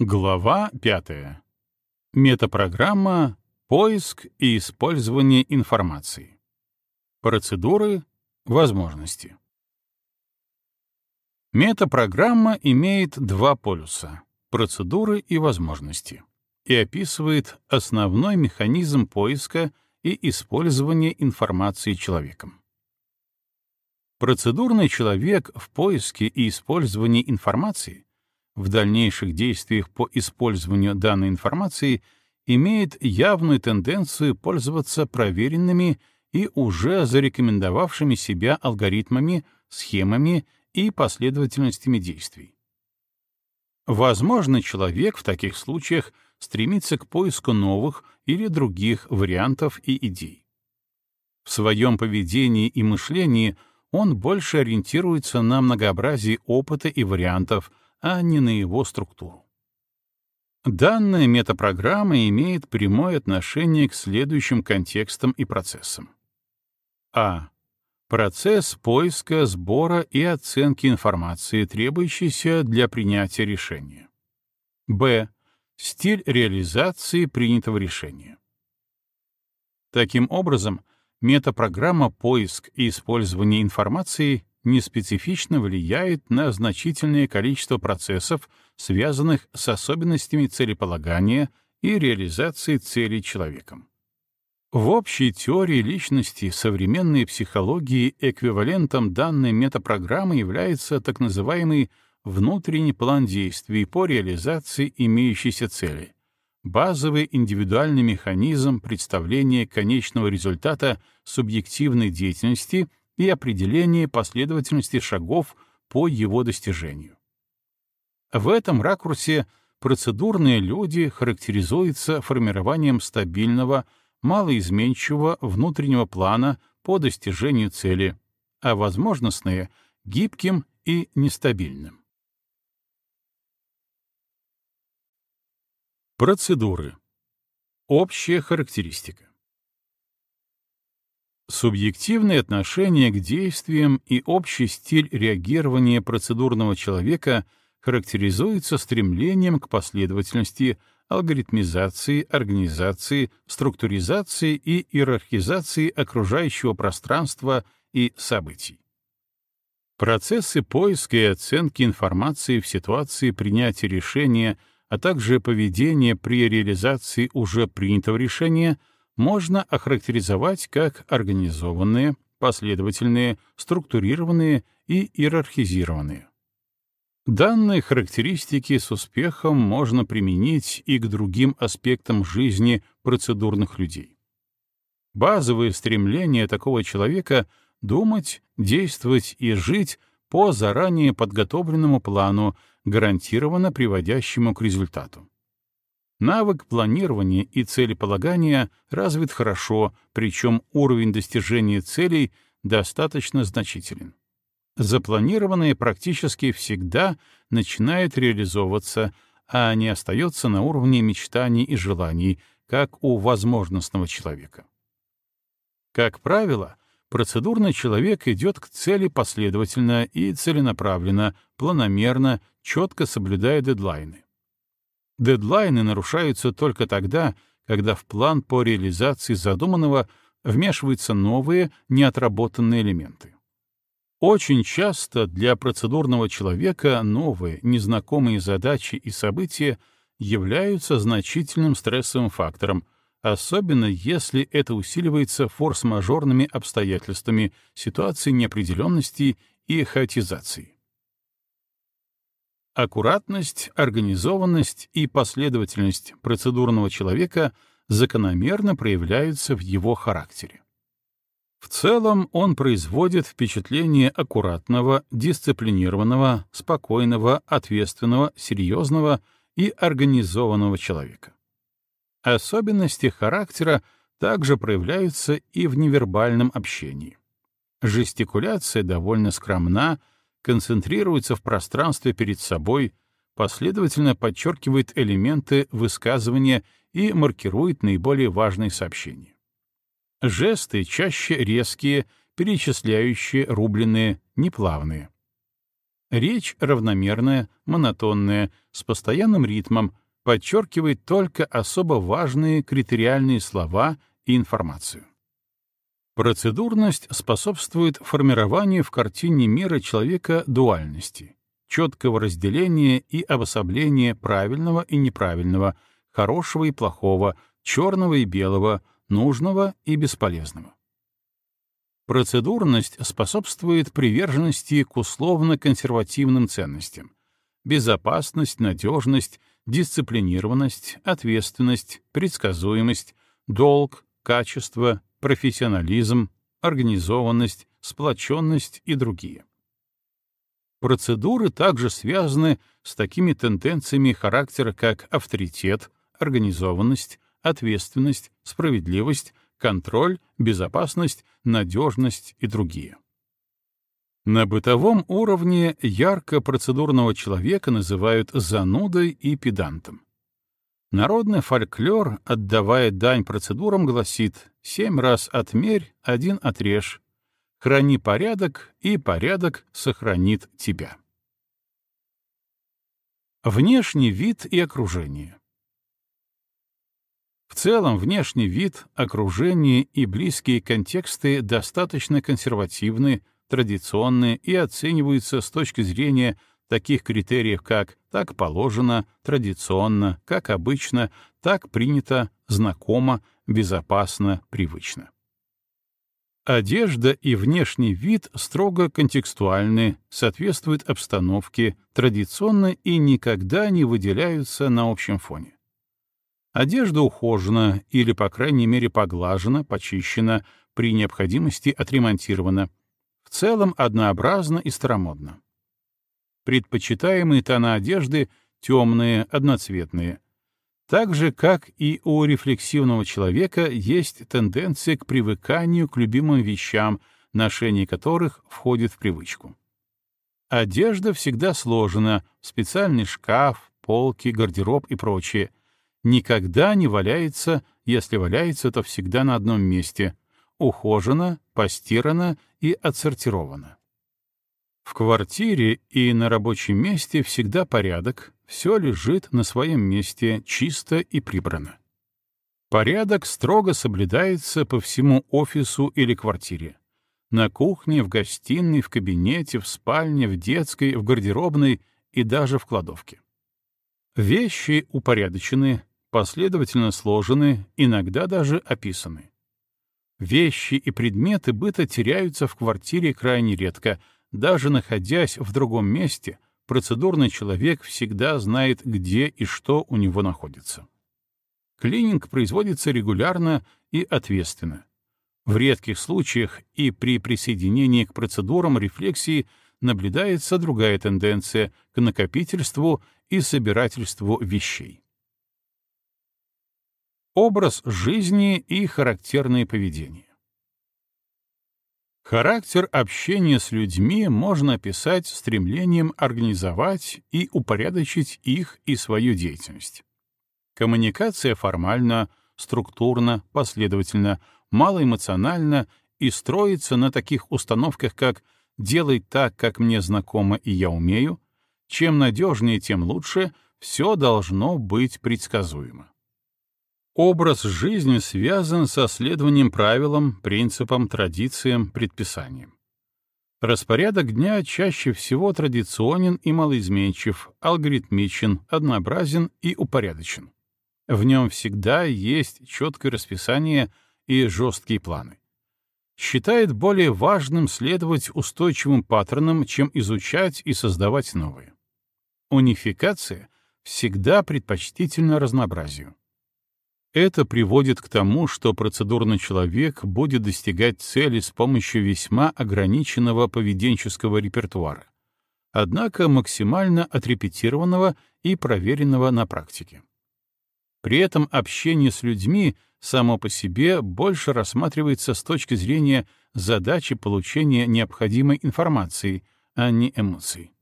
Глава 5. Метапрограмма «Поиск и использование информации». Процедуры, возможности. Метапрограмма имеет два полюса — процедуры и возможности, и описывает основной механизм поиска и использования информации человеком. Процедурный человек в поиске и использовании информации в дальнейших действиях по использованию данной информации имеет явную тенденцию пользоваться проверенными и уже зарекомендовавшими себя алгоритмами, схемами и последовательностями действий. Возможно, человек в таких случаях стремится к поиску новых или других вариантов и идей. В своем поведении и мышлении он больше ориентируется на многообразие опыта и вариантов, а не на его структуру. Данная метапрограмма имеет прямое отношение к следующим контекстам и процессам. А. Процесс поиска, сбора и оценки информации, требующейся для принятия решения. Б. Стиль реализации принятого решения. Таким образом, метапрограмма поиск и использование информации неспецифично влияет на значительное количество процессов, связанных с особенностями целеполагания и реализации целей человеком. В общей теории личности современной психологии эквивалентом данной метапрограммы является так называемый внутренний план действий по реализации имеющейся цели, базовый индивидуальный механизм представления конечного результата субъективной деятельности и определение последовательности шагов по его достижению. В этом ракурсе процедурные люди характеризуются формированием стабильного, малоизменчивого внутреннего плана по достижению цели, а возможностные — гибким и нестабильным. Процедуры. Общая характеристика. Субъективное отношение к действиям и общий стиль реагирования процедурного человека характеризуется стремлением к последовательности, алгоритмизации, организации, структуризации и иерархизации окружающего пространства и событий. Процессы поиска и оценки информации в ситуации принятия решения, а также поведение при реализации уже принятого решения — можно охарактеризовать как организованные, последовательные, структурированные и иерархизированные. Данные характеристики с успехом можно применить и к другим аспектам жизни процедурных людей. Базовое стремление такого человека — думать, действовать и жить по заранее подготовленному плану, гарантированно приводящему к результату. Навык планирования и целеполагания развит хорошо, причем уровень достижения целей достаточно значителен. Запланированное практически всегда начинает реализовываться, а не остается на уровне мечтаний и желаний, как у возможностного человека. Как правило, процедурный человек идет к цели последовательно и целенаправленно, планомерно, четко соблюдая дедлайны. Дедлайны нарушаются только тогда, когда в план по реализации задуманного вмешиваются новые, неотработанные элементы. Очень часто для процедурного человека новые, незнакомые задачи и события являются значительным стрессовым фактором, особенно если это усиливается форс-мажорными обстоятельствами, ситуацией неопределенности и хаотизации. Аккуратность, организованность и последовательность процедурного человека закономерно проявляются в его характере. В целом он производит впечатление аккуратного, дисциплинированного, спокойного, ответственного, серьезного и организованного человека. Особенности характера также проявляются и в невербальном общении. Жестикуляция довольно скромна, концентрируется в пространстве перед собой, последовательно подчеркивает элементы высказывания и маркирует наиболее важные сообщения. Жесты чаще резкие, перечисляющие, рубленые, неплавные. Речь равномерная, монотонная, с постоянным ритмом, подчеркивает только особо важные критериальные слова и информацию. Процедурность способствует формированию в картине мира человека дуальности, четкого разделения и обособления правильного и неправильного, хорошего и плохого, черного и белого, нужного и бесполезного. Процедурность способствует приверженности к условно-консервативным ценностям. Безопасность, надежность, дисциплинированность, ответственность, предсказуемость, долг, качество, профессионализм, организованность, сплоченность и другие. Процедуры также связаны с такими тенденциями характера, как авторитет, организованность, ответственность, справедливость, контроль, безопасность, надежность и другие. На бытовом уровне ярко процедурного человека называют занудой и педантом. Народный фольклор, отдавая дань процедурам, гласит «семь раз отмерь, один отрежь, храни порядок, и порядок сохранит тебя». Внешний вид и окружение в целом, внешний вид, окружение и близкие контексты достаточно консервативны, традиционны и оцениваются с точки зрения таких критериев, как «так положено», «традиционно», «как обычно», «так принято», «знакомо», «безопасно», «привычно». Одежда и внешний вид строго контекстуальны, соответствуют обстановке, традиционно и никогда не выделяются на общем фоне. Одежда ухожена или, по крайней мере, поглажена, почищена, при необходимости отремонтирована. В целом однообразно и старомодно. Предпочитаемые тона одежды — темные, одноцветные. Так же, как и у рефлексивного человека, есть тенденция к привыканию к любимым вещам, ношение которых входит в привычку. Одежда всегда сложена, специальный шкаф, полки, гардероб и прочее — никогда не валяется, если валяется, то всегда на одном месте, ухожено, постирано и отсортировано. В квартире и на рабочем месте всегда порядок, все лежит на своем месте чисто и прибрано. Порядок строго соблюдается по всему офису или квартире. На кухне, в гостиной, в кабинете, в спальне, в детской, в гардеробной и даже в кладовке. Вещи упорядочены, последовательно сложены, иногда даже описаны. Вещи и предметы быта теряются в квартире крайне редко. Даже находясь в другом месте, процедурный человек всегда знает, где и что у него находится. Клининг производится регулярно и ответственно. В редких случаях и при присоединении к процедурам рефлексии наблюдается другая тенденция к накопительству и собирательству вещей. Образ жизни и характерное поведение. Характер общения с людьми можно описать стремлением организовать и упорядочить их и свою деятельность. Коммуникация формально, структурно, последовательно, малоэмоционально и строится на таких установках, как «делай так, как мне знакомо и я умею», «чем надежнее, тем лучше», все должно быть предсказуемо. Образ жизни связан со следованием правилам, принципам, традициям, предписаниям. Распорядок дня чаще всего традиционен и малоизменчив, алгоритмичен, однообразен и упорядочен. В нем всегда есть четкое расписание и жесткие планы. Считает более важным следовать устойчивым паттернам, чем изучать и создавать новые. Унификация всегда предпочтительна разнообразию. Это приводит к тому, что процедурный человек будет достигать цели с помощью весьма ограниченного поведенческого репертуара, однако максимально отрепетированного и проверенного на практике. При этом общение с людьми само по себе больше рассматривается с точки зрения задачи получения необходимой информации, а не эмоций.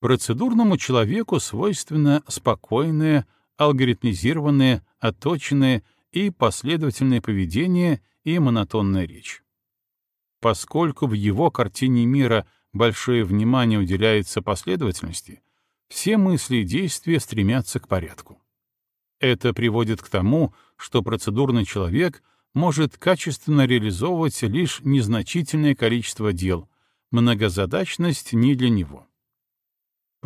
Процедурному человеку свойственно спокойное, алгоритмизированное, отточенное и последовательное поведение и монотонная речь. Поскольку в его картине мира большое внимание уделяется последовательности, все мысли и действия стремятся к порядку. Это приводит к тому, что процедурный человек может качественно реализовывать лишь незначительное количество дел, многозадачность не для него.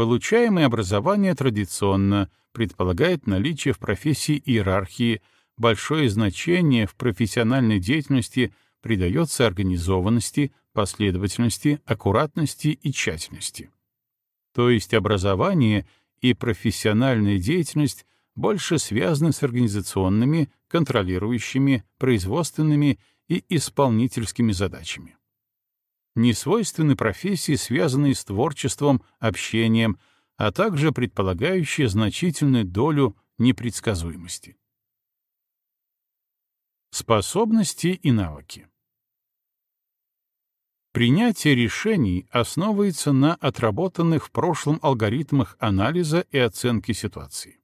Получаемое образование традиционно предполагает наличие в профессии иерархии, большое значение в профессиональной деятельности придается организованности, последовательности, аккуратности и тщательности. То есть образование и профессиональная деятельность больше связаны с организационными, контролирующими, производственными и исполнительскими задачами. Не свойственны профессии, связанные с творчеством, общением, а также предполагающие значительную долю непредсказуемости. Способности и навыки Принятие решений основывается на отработанных в прошлом алгоритмах анализа и оценки ситуации.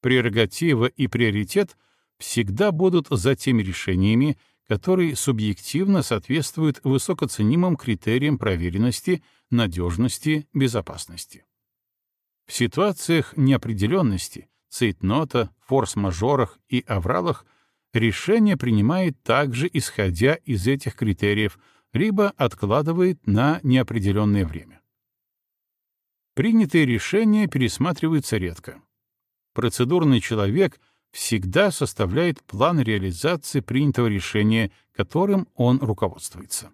Прерогатива и приоритет всегда будут за теми решениями, которые субъективно соответствуют высокоценимым критериям проверенности, надежности, безопасности. В ситуациях неопределенности, цейтнота, форс-мажорах и авралах решение принимает также исходя из этих критериев — либо откладывает на неопределенное время. Принятые решения пересматриваются редко. Процедурный человек всегда составляет план реализации принятого решения, которым он руководствуется.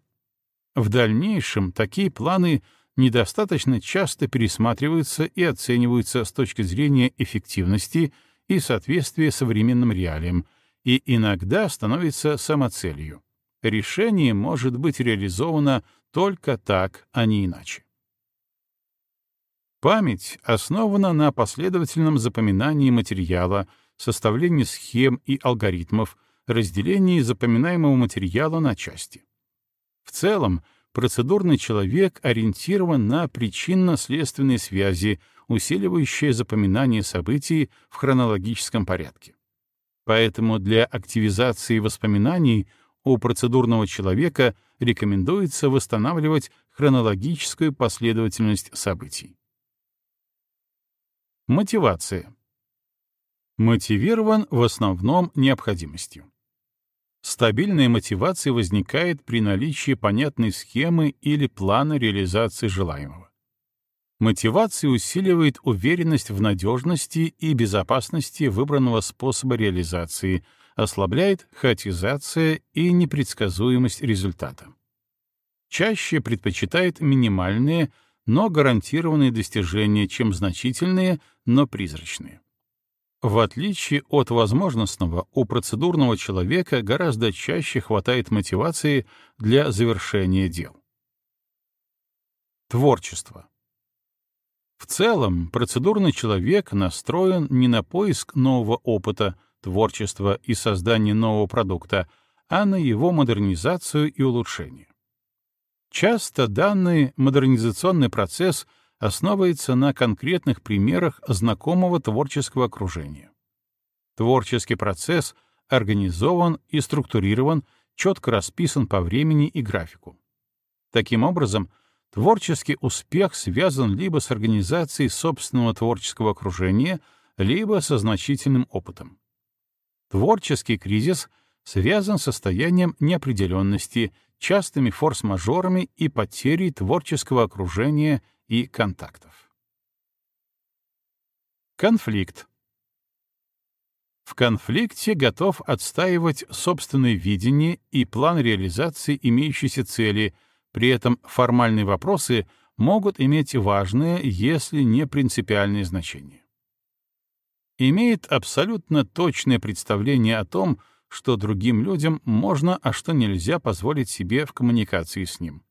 В дальнейшем такие планы недостаточно часто пересматриваются и оцениваются с точки зрения эффективности и соответствия современным реалиям, и иногда становятся самоцелью решение может быть реализовано только так, а не иначе. Память основана на последовательном запоминании материала, составлении схем и алгоритмов, разделении запоминаемого материала на части. В целом, процедурный человек ориентирован на причинно-следственные связи, усиливающие запоминание событий в хронологическом порядке. Поэтому для активизации воспоминаний у процедурного человека рекомендуется восстанавливать хронологическую последовательность событий. Мотивация. Мотивирован в основном необходимостью. Стабильная мотивация возникает при наличии понятной схемы или плана реализации желаемого. Мотивация усиливает уверенность в надежности и безопасности выбранного способа реализации — ослабляет хаотизация и непредсказуемость результата. Чаще предпочитает минимальные, но гарантированные достижения, чем значительные, но призрачные. В отличие от возможностного, у процедурного человека гораздо чаще хватает мотивации для завершения дел. Творчество. В целом, процедурный человек настроен не на поиск нового опыта, творчества и создания нового продукта, а на его модернизацию и улучшение. Часто данный модернизационный процесс основывается на конкретных примерах знакомого творческого окружения. Творческий процесс организован и структурирован, четко расписан по времени и графику. Таким образом, творческий успех связан либо с организацией собственного творческого окружения, либо со значительным опытом. Творческий кризис связан с состоянием неопределенности, частыми форс-мажорами и потерей творческого окружения и контактов. Конфликт. В конфликте готов отстаивать собственное видение и план реализации имеющейся цели, при этом формальные вопросы могут иметь важное, если не принципиальное значение имеет абсолютно точное представление о том, что другим людям можно, а что нельзя позволить себе в коммуникации с ним.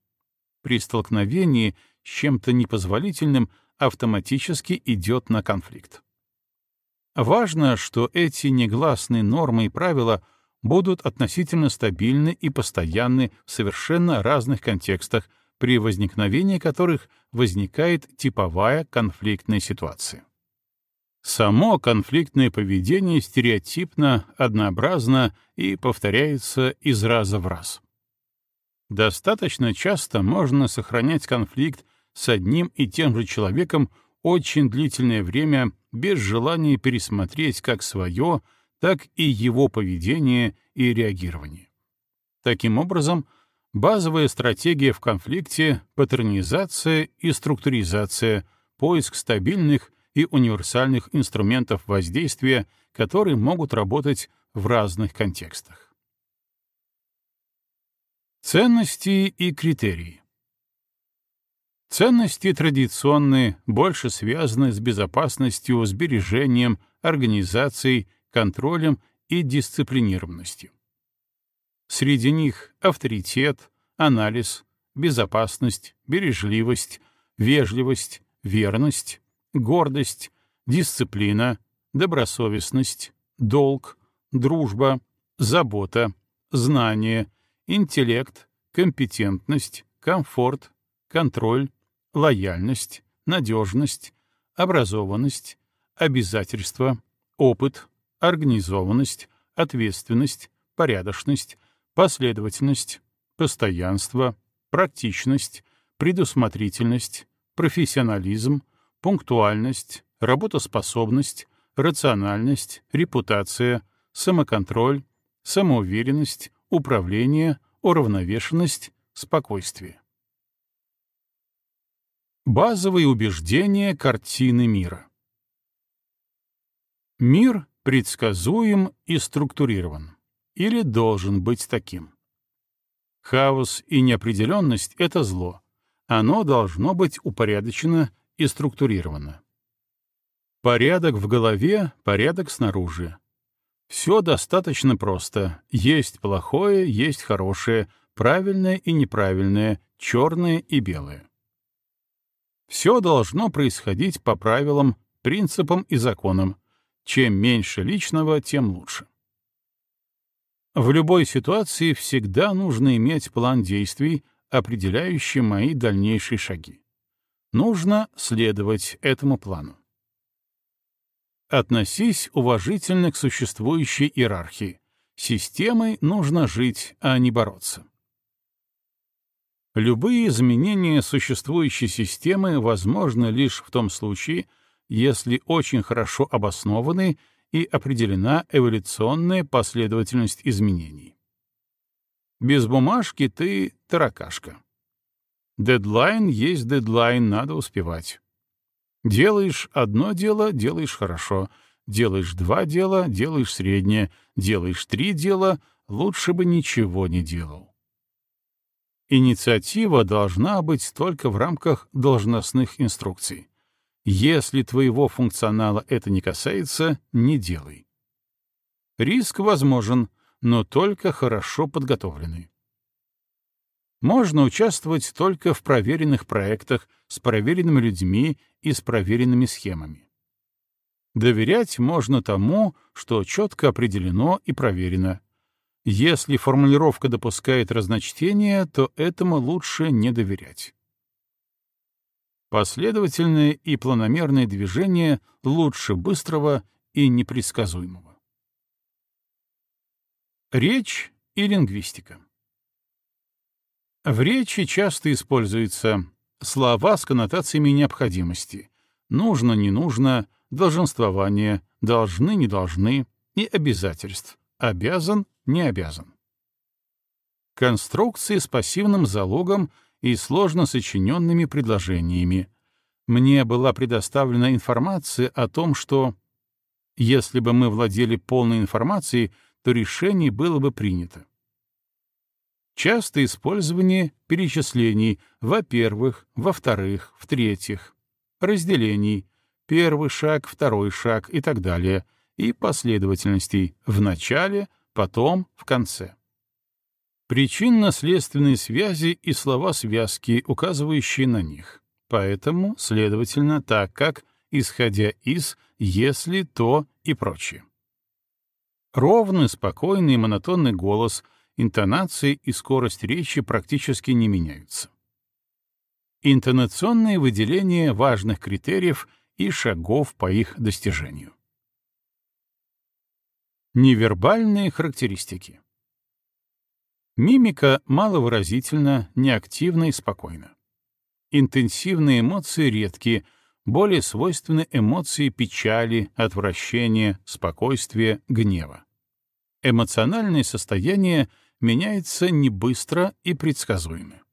При столкновении чем-то непозволительным автоматически идет на конфликт. Важно, что эти негласные нормы и правила будут относительно стабильны и постоянны в совершенно разных контекстах, при возникновении которых возникает типовая конфликтная ситуация. Само конфликтное поведение стереотипно, однообразно и повторяется из раза в раз. Достаточно часто можно сохранять конфликт с одним и тем же человеком очень длительное время без желания пересмотреть как свое, так и его поведение и реагирование. Таким образом, базовая стратегия в конфликте — паттернизация и структуризация, поиск стабильных и универсальных инструментов воздействия, которые могут работать в разных контекстах. Ценности и критерии Ценности традиционные, больше связаны с безопасностью, сбережением, организацией, контролем и дисциплинированностью. Среди них авторитет, анализ, безопасность, бережливость, вежливость, верность, гордость, дисциплина, добросовестность, долг, дружба, забота, знание, интеллект, компетентность, комфорт, контроль, лояльность, надежность, образованность, обязательства, опыт, организованность, ответственность, порядочность, последовательность, постоянство, практичность, предусмотрительность, профессионализм, пунктуальность, работоспособность, рациональность, репутация, самоконтроль, самоуверенность, управление, уравновешенность, спокойствие. Базовые убеждения картины мира. Мир предсказуем и структурирован, или должен быть таким. Хаос и неопределенность — это зло. Оно должно быть упорядочено и структурировано. Порядок в голове, порядок снаружи. Все достаточно просто. Есть плохое, есть хорошее, правильное и неправильное, черное и белое. Все должно происходить по правилам, принципам и законам. Чем меньше личного, тем лучше. В любой ситуации всегда нужно иметь план действий, определяющий мои дальнейшие шаги. Нужно следовать этому плану. Относись уважительно к существующей иерархии. Системой нужно жить, а не бороться. Любые изменения существующей системы возможны лишь в том случае, если очень хорошо обоснованы и определена эволюционная последовательность изменений. Без бумажки ты — таракашка. Дедлайн есть дедлайн, надо успевать. Делаешь одно дело — делаешь хорошо. Делаешь два дела — делаешь среднее. Делаешь три дела — лучше бы ничего не делал. Инициатива должна быть только в рамках должностных инструкций. Если твоего функционала это не касается, не делай. Риск возможен, но только хорошо подготовленный. Можно участвовать только в проверенных проектах с проверенными людьми и с проверенными схемами. Доверять можно тому, что четко определено и проверено, если формулировка допускает разночтение, то этому лучше не доверять. Последовательное и планомерное движение лучше быстрого и непредсказуемого. Речь и лингвистика. В речи часто используются слова с коннотациями необходимости «нужно, не нужно», «долженствование», «должны, не должны» и обязательств «обязан, не обязан. Конструкции с пассивным залогом и сложно сочиненными предложениями. Мне была предоставлена информация о том, что если бы мы владели полной информацией, то решение было бы принято. Часто использование перечислений во-первых, во-вторых, в-третьих, разделений, первый шаг, второй шаг и так далее, и последовательностей в начале, потом в конце. Причинно-следственные связи и слова-связки, указывающие на них. Поэтому, следовательно, так как, исходя из, если, то и прочее. Ровный, спокойный монотонный голос, интонации и скорость речи практически не меняются. Интонационное выделение важных критериев и шагов по их достижению. Невербальные характеристики. Мимика маловыразительна, неактивна и спокойна. Интенсивные эмоции редки, более свойственны эмоции печали, отвращения, спокойствия, гнева. Эмоциональное состояние меняется не быстро и предсказуемо.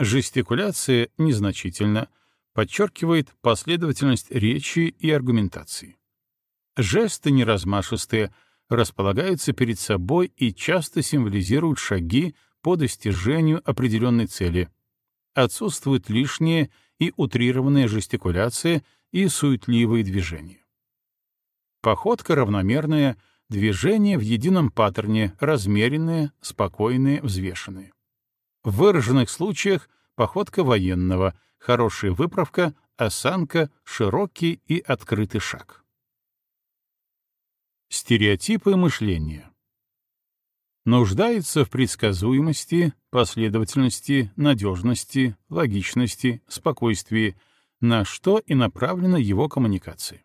Жестикуляция незначительна, подчеркивает последовательность речи и аргументации. Жесты неразмашистые, располагаются перед собой и часто символизируют шаги по достижению определенной цели. Отсутствует лишняя и утрированная жестикуляция и суетливые движения. Походка равномерная, движения в едином паттерне, размеренные, спокойные, взвешенные. В выраженных случаях походка военного, хорошая выправка, осанка, широкий и открытый шаг. Стереотипы мышления. Нуждается в предсказуемости, последовательности, надежности, логичности, спокойствии, на что и направлена его коммуникация.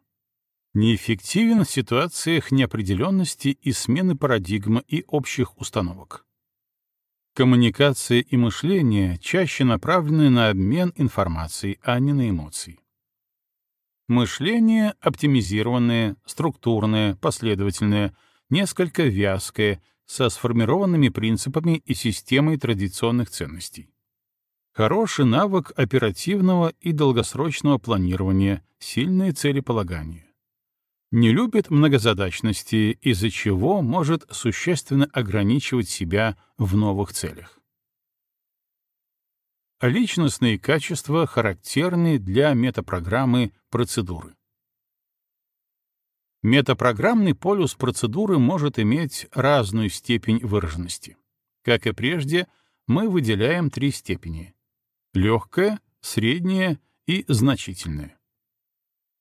Неэффективен в ситуациях неопределенности и смены парадигмы и общих установок. Коммуникация и мышление чаще направлены на обмен информацией, а не на эмоции. Мышление оптимизированное, структурное, последовательное, несколько вязкое, со сформированными принципами и системой традиционных ценностей. Хороший навык оперативного и долгосрочного планирования, сильное целеполагание. Не любит многозадачности, из-за чего может существенно ограничивать себя в новых целях. Личностные качества характерны для метапрограммы процедуры. Метапрограммный полюс процедуры может иметь разную степень выраженности. Как и прежде, мы выделяем три степени — легкая, средняя и значительная.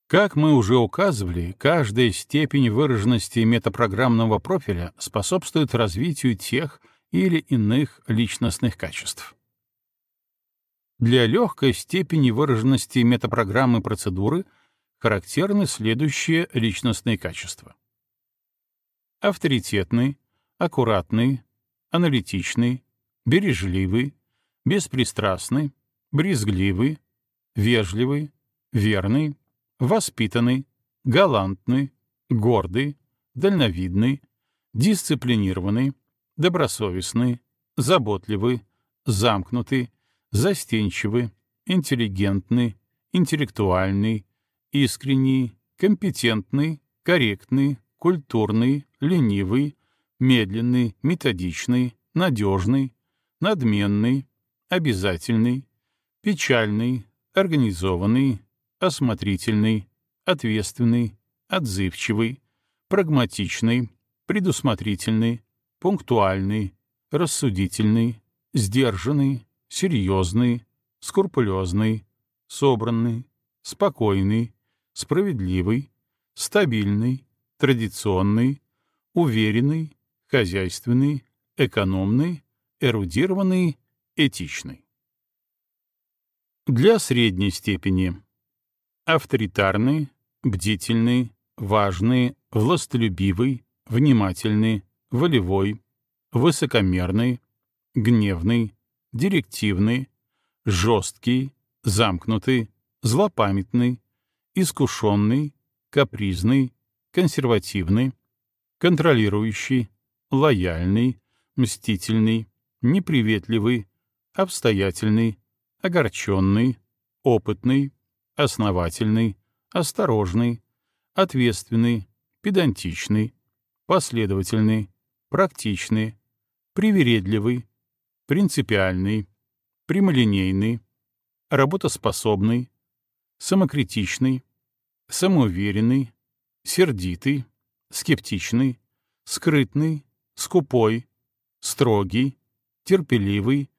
Как мы уже указывали, каждая степень выраженности метапрограммного профиля способствует развитию тех или иных личностных качеств. Для легкой степени выраженности метапрограммы процедуры характерны следующие личностные качества. Авторитетный, аккуратный, аналитичный, бережливый, беспристрастный, брезгливый, вежливый, верный, воспитанный, галантный, гордый, дальновидный, дисциплинированный, добросовестный, заботливый, замкнутый, застенчивый, интеллигентный, интеллектуальный, искренний, компетентный, корректный, культурный, ленивый, медленный, методичный, надежный, надменный, обязательный, печальный, организованный, осмотрительный, ответственный, отзывчивый, прагматичный, предусмотрительный, пунктуальный, рассудительный, сдержанный, серьезный, скрупулезный, собранный, спокойный, справедливый, стабильный, традиционный, уверенный, хозяйственный, экономный, эрудированный, этичный. Для средней степени авторитарный, бдительный, важный, властолюбивый, внимательный, волевой, высокомерный, гневный, директивный, жесткий, замкнутый, злопамятный, искушенный, капризный, консервативный, контролирующий, лояльный, мстительный, неприветливый, обстоятельный, огорченный, опытный, основательный, осторожный, ответственный, педантичный, последовательный, практичный, привередливый, принципиальный, прямолинейный, работоспособный, самокритичный, самоуверенный, сердитый, скептичный, скрытный, скупой, строгий, терпеливый,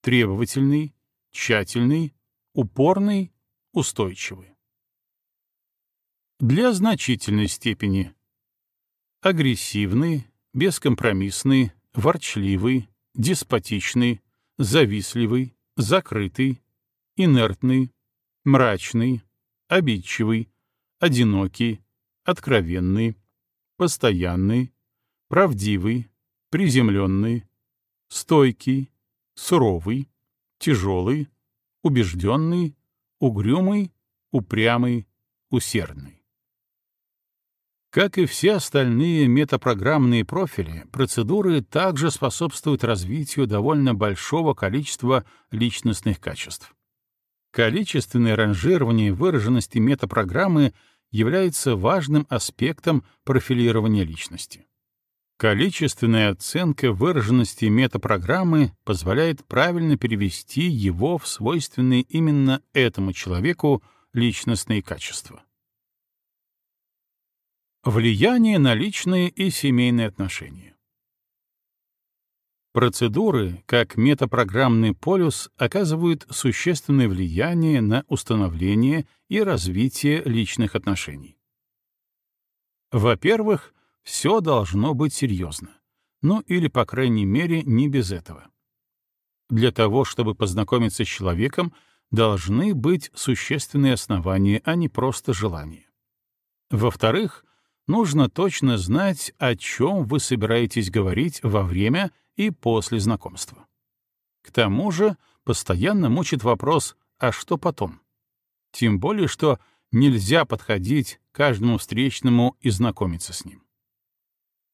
требовательный, тщательный, упорный, устойчивый. Для значительной степени агрессивный, бескомпромиссный, ворчливый, деспотичный, завистливый, закрытый, инертный, мрачный, обидчивый, одинокий, откровенный, постоянный, правдивый, приземленный, стойкий, суровый, тяжелый, убежденный, угрюмый, упрямый, усердный. Как и все остальные метапрограммные профили, процедуры также способствуют развитию довольно большого количества личностных качеств. Количественное ранжирование выраженности метапрограммы является важным аспектом профилирования личности. Количественная оценка выраженности метапрограммы позволяет правильно перевести его в свойственные именно этому человеку личностные качества. Влияние на личные и семейные отношения. Процедуры, как метапрограммный полюс, оказывают существенное влияние на установление и развитие личных отношений. Во-первых, все должно быть серьезно. Ну или, по крайней мере, не без этого. Для того, чтобы познакомиться с человеком, должны быть существенные основания, а не просто желания. Во-вторых, нужно точно знать, о чем вы собираетесь говорить во время и после знакомства. К тому же постоянно мучит вопрос «а что потом?». Тем более, что нельзя подходить каждому встречному и знакомиться с ним.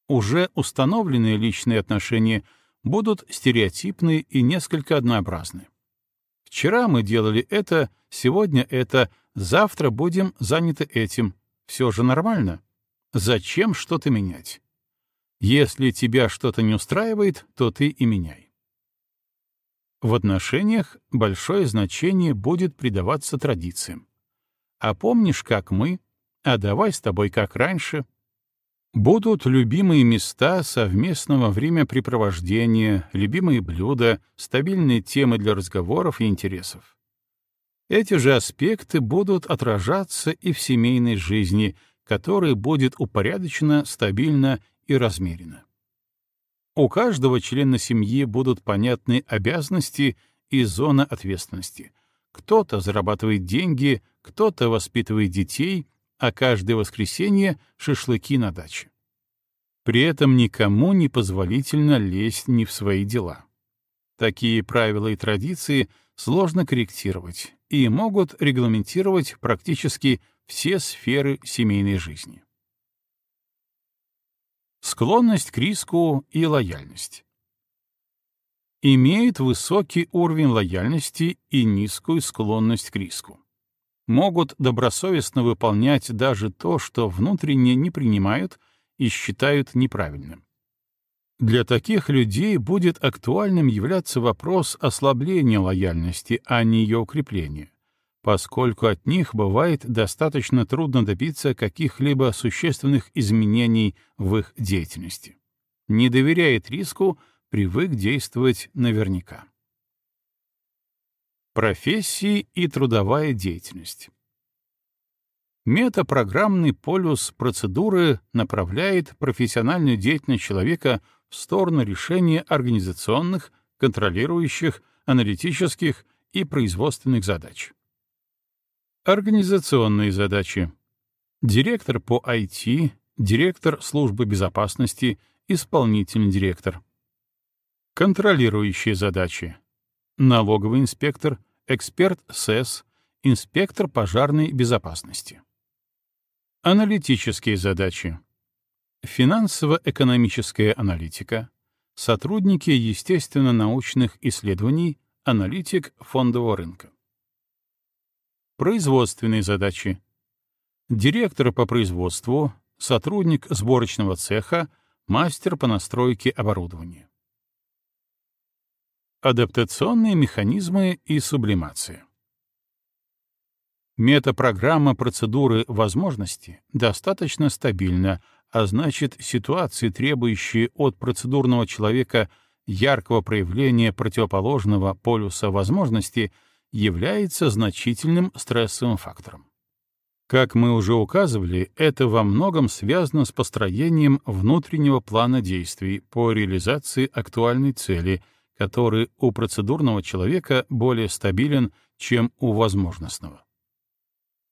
Уже установленные личные отношения будут стереотипны и несколько однообразны. Вчера мы делали это, сегодня это, завтра будем заняты этим. Все же нормально. Зачем что-то менять? Если тебя что-то не устраивает, то ты и меняй. В отношениях большое значение будет придаваться традициям. А помнишь, как мы? А давай с тобой как раньше. Будут любимые места совместного времяпрепровождения, любимые блюда, стабильные темы для разговоров и интересов. Эти же аспекты будут отражаться и в семейной жизни — которое будет упорядочено, стабильно и размеренно. У каждого члена семьи будут понятны обязанности и зона ответственности. Кто-то зарабатывает деньги, кто-то воспитывает детей, а каждое воскресенье — шашлыки на даче. При этом никому не позволительно лезть не в свои дела. Такие правила и традиции сложно корректировать и могут регламентировать практически все сферы семейной жизни. Склонность к риску и лояльность. Имеют высокий уровень лояльности и низкую склонность к риску. Могут добросовестно выполнять даже то, что внутренне не принимают и считают неправильным. Для таких людей будет актуальным являться вопрос ослабления лояльности, а не ее укрепления поскольку от них бывает достаточно трудно добиться каких-либо существенных изменений в их деятельности. Не доверяет риску, привык действовать наверняка. Профессии и трудовая деятельность. Метапрограммный полюс процедуры направляет профессиональную деятельность человека в сторону решения организационных, контролирующих, аналитических и производственных задач. Организационные задачи. Директор по IT, директор службы безопасности, исполнительный директор. Контролирующие задачи. Налоговый инспектор, эксперт СЭС, инспектор пожарной безопасности. Аналитические задачи. Финансово-экономическая аналитика, сотрудники естественно-научных исследований, аналитик фондового рынка. Производственные задачи. Директор по производству, сотрудник сборочного цеха, мастер по настройке оборудования. Адаптационные механизмы и сублимация. Метапрограмма процедуры возможности достаточно стабильна, а значит, ситуации, требующие от процедурного человека яркого проявления противоположного полюса возможности — является значительным стрессовым фактором. Как мы уже указывали, это во многом связано с построением внутреннего плана действий по реализации актуальной цели, который у процедурного человека более стабилен, чем у возможностного.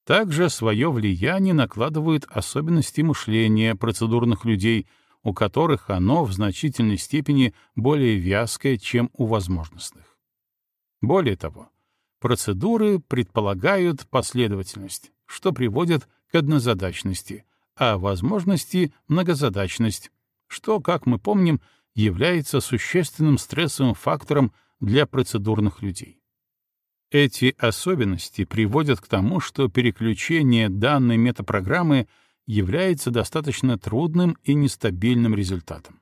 Также свое влияние накладывают особенности мышления процедурных людей, у которых оно в значительной степени более вязкое, чем у возможностных. Более того, процедуры предполагают последовательность, что приводит к однозадачности, а возможности — многозадачность, что, как мы помним, является существенным стрессовым фактором для процедурных людей. Эти особенности приводят к тому, что переключение данной метапрограммы является достаточно трудным и нестабильным результатом.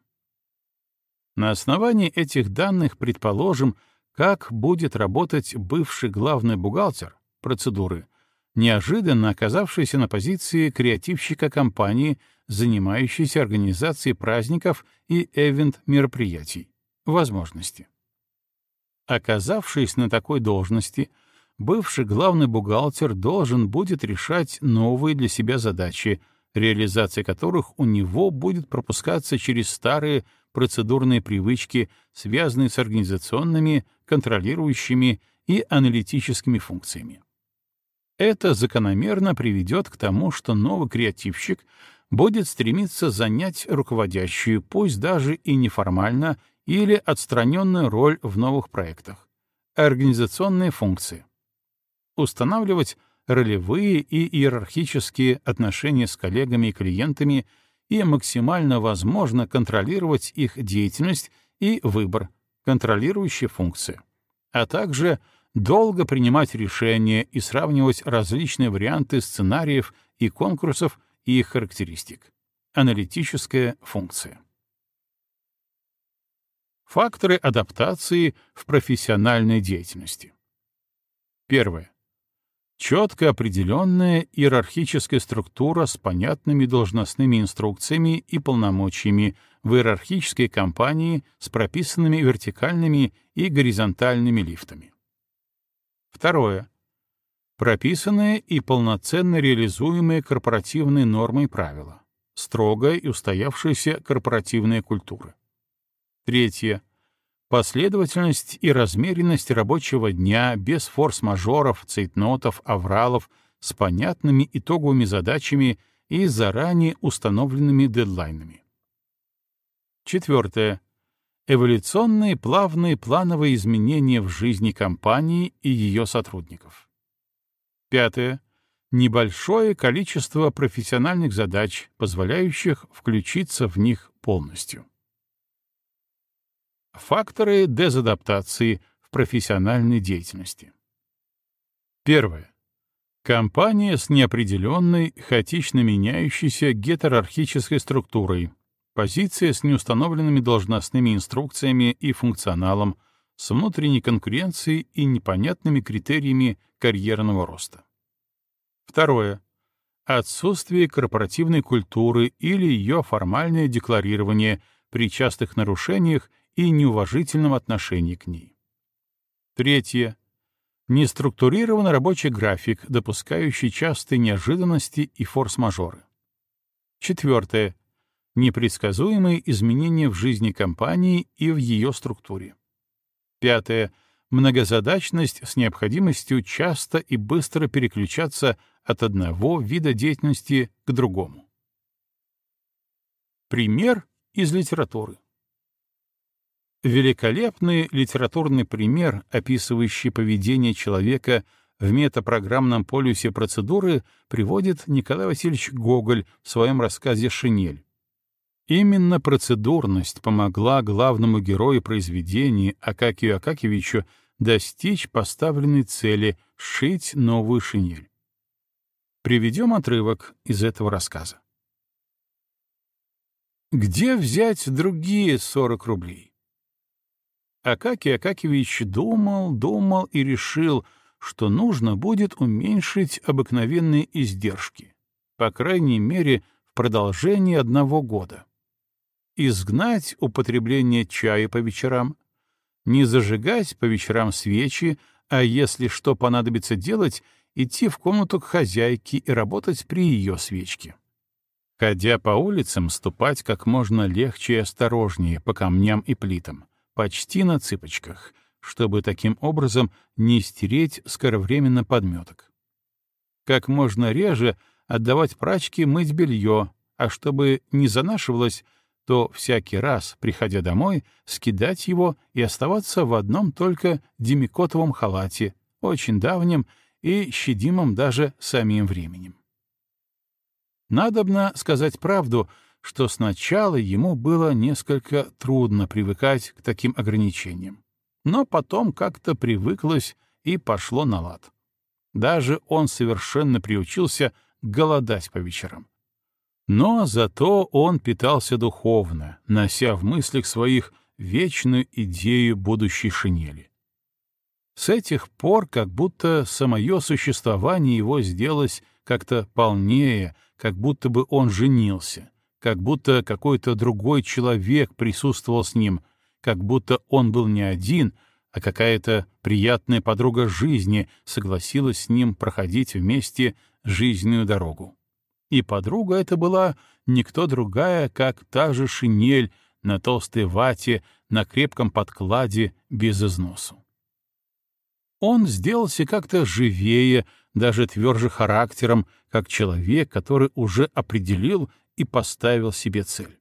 На основании этих данных предположим, как будет работать бывший главный бухгалтер процедуры, неожиданно оказавшийся на позиции креативщика компании, занимающейся организацией праздников и эвент-мероприятий. Возможности. Оказавшись на такой должности, бывший главный бухгалтер должен будет решать новые для себя задачи, реализация которых у него будет пропускаться через старые процедурные привычки, связанные с организационными, контролирующими и аналитическими функциями. Это закономерно приведет к тому, что новый креативщик будет стремиться занять руководящую, пусть даже и неформально, или отстраненную роль в новых проектах, организационные функции. Устанавливать ролевые и иерархические отношения с коллегами и клиентами и максимально возможно контролировать их деятельность и выбор, контролирующие функции, а также долго принимать решения и сравнивать различные варианты сценариев и конкурсов и их характеристик. Аналитическая функция. Факторы адаптации в профессиональной деятельности. Первое. Четко определенная иерархическая структура с понятными должностными инструкциями и полномочиями в иерархической компании с прописанными вертикальными и горизонтальными лифтами. Второе. Прописанные и полноценно реализуемые корпоративные нормы и правила. Строгая и устоявшаяся корпоративная культура. Третье. Последовательность и размеренность рабочего дня без форс-мажоров, цейтнотов, авралов, с понятными итоговыми задачами и заранее установленными дедлайнами. Четвертое. Эволюционные плавные плановые изменения в жизни компании и ее сотрудников. Пятое. Небольшое количество профессиональных задач, позволяющих включиться в них полностью. Факторы дезадаптации в профессиональной деятельности. Первое. Компания с неопределенной, хаотично меняющейся гетерархической структурой, позиция с неустановленными должностными инструкциями и функционалом, с внутренней конкуренцией и непонятными критериями карьерного роста. Второе. Отсутствие корпоративной культуры или ее формальное декларирование при частых нарушениях и неуважительном отношении к ней. Третье. Неструктурированный рабочий график, допускающий частые неожиданности и форс-мажоры. Четвертое. Непредсказуемые изменения в жизни компании и в ее структуре. Пятое. Многозадачность с необходимостью часто и быстро переключаться от одного вида деятельности к другому. Пример из литературы. Великолепный литературный пример, описывающий поведение человека в метапрограммном полюсе процедуры, приводит Николай Васильевич Гоголь в своем рассказе «Шинель». Именно процедурность помогла главному герою произведения Акакию Акакевичу достичь поставленной цели — сшить новую шинель. Приведем отрывок из этого рассказа. Где взять другие 40 рублей? Акакий Акакевич думал, думал и решил, что нужно будет уменьшить обыкновенные издержки, по крайней мере, в продолжении одного года. Изгнать употребление чая по вечерам, не зажигать по вечерам свечи, а если что понадобится делать, идти в комнату к хозяйке и работать при ее свечке. Ходя по улицам, ступать как можно легче и осторожнее по камням и плитам — почти на цыпочках, чтобы таким образом не стереть скоровременно подметок. Как можно реже отдавать прачке мыть белье, а чтобы не занашивалось, то всякий раз, приходя домой, скидать его и оставаться в одном только демикотовом халате, очень давнем и щадимом даже самим временем. Надобно сказать правду, что сначала ему было несколько трудно привыкать к таким ограничениям, но потом как-то привыклось и пошло на лад. Даже он совершенно приучился голодать по вечерам. Но зато он питался духовно, нося в мыслях своих вечную идею будущей шинели. С этих пор как будто самое существование его сделалось как-то полнее, как будто бы он женился, как будто какой-то другой человек присутствовал с ним, как будто он был не один, а какая-то приятная подруга жизни согласилась с ним проходить вместе жизненную дорогу. И подруга эта была никто другая, как та же шинель на толстой вате, на крепком подкладе, без износу. Он сделался как-то живее, даже тверже характером, как человек, который уже определил и поставил себе цель.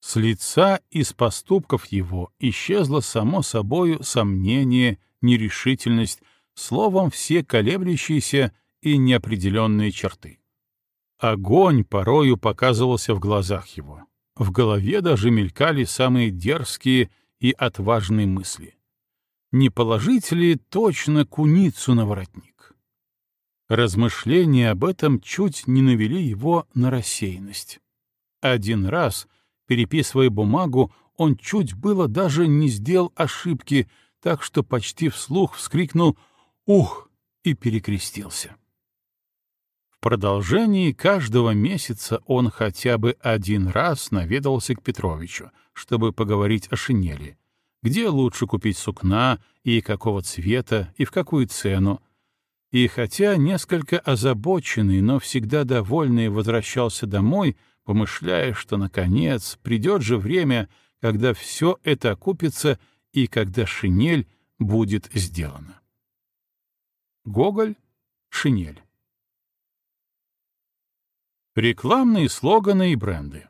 С лица и с поступков его исчезло само собою сомнение, нерешительность, словом, все колеблющиеся и неопределенные черты. Огонь порою показывался в глазах его. В голове даже мелькали самые дерзкие и отважные мысли. Не положить ли точно куницу на воротник? Размышления об этом чуть не навели его на рассеянность. Один раз, переписывая бумагу, он чуть было даже не сделал ошибки, так что почти вслух вскрикнул «Ух!» и перекрестился продолжении каждого месяца он хотя бы один раз наведался к Петровичу, чтобы поговорить о шинели, где лучше купить сукна и какого цвета и в какую цену. И хотя несколько озабоченный, но всегда довольный возвращался домой, помышляя, что, наконец, придет же время, когда все это окупится и когда шинель будет сделана. Гоголь — шинель. Рекламные слоганы и бренды.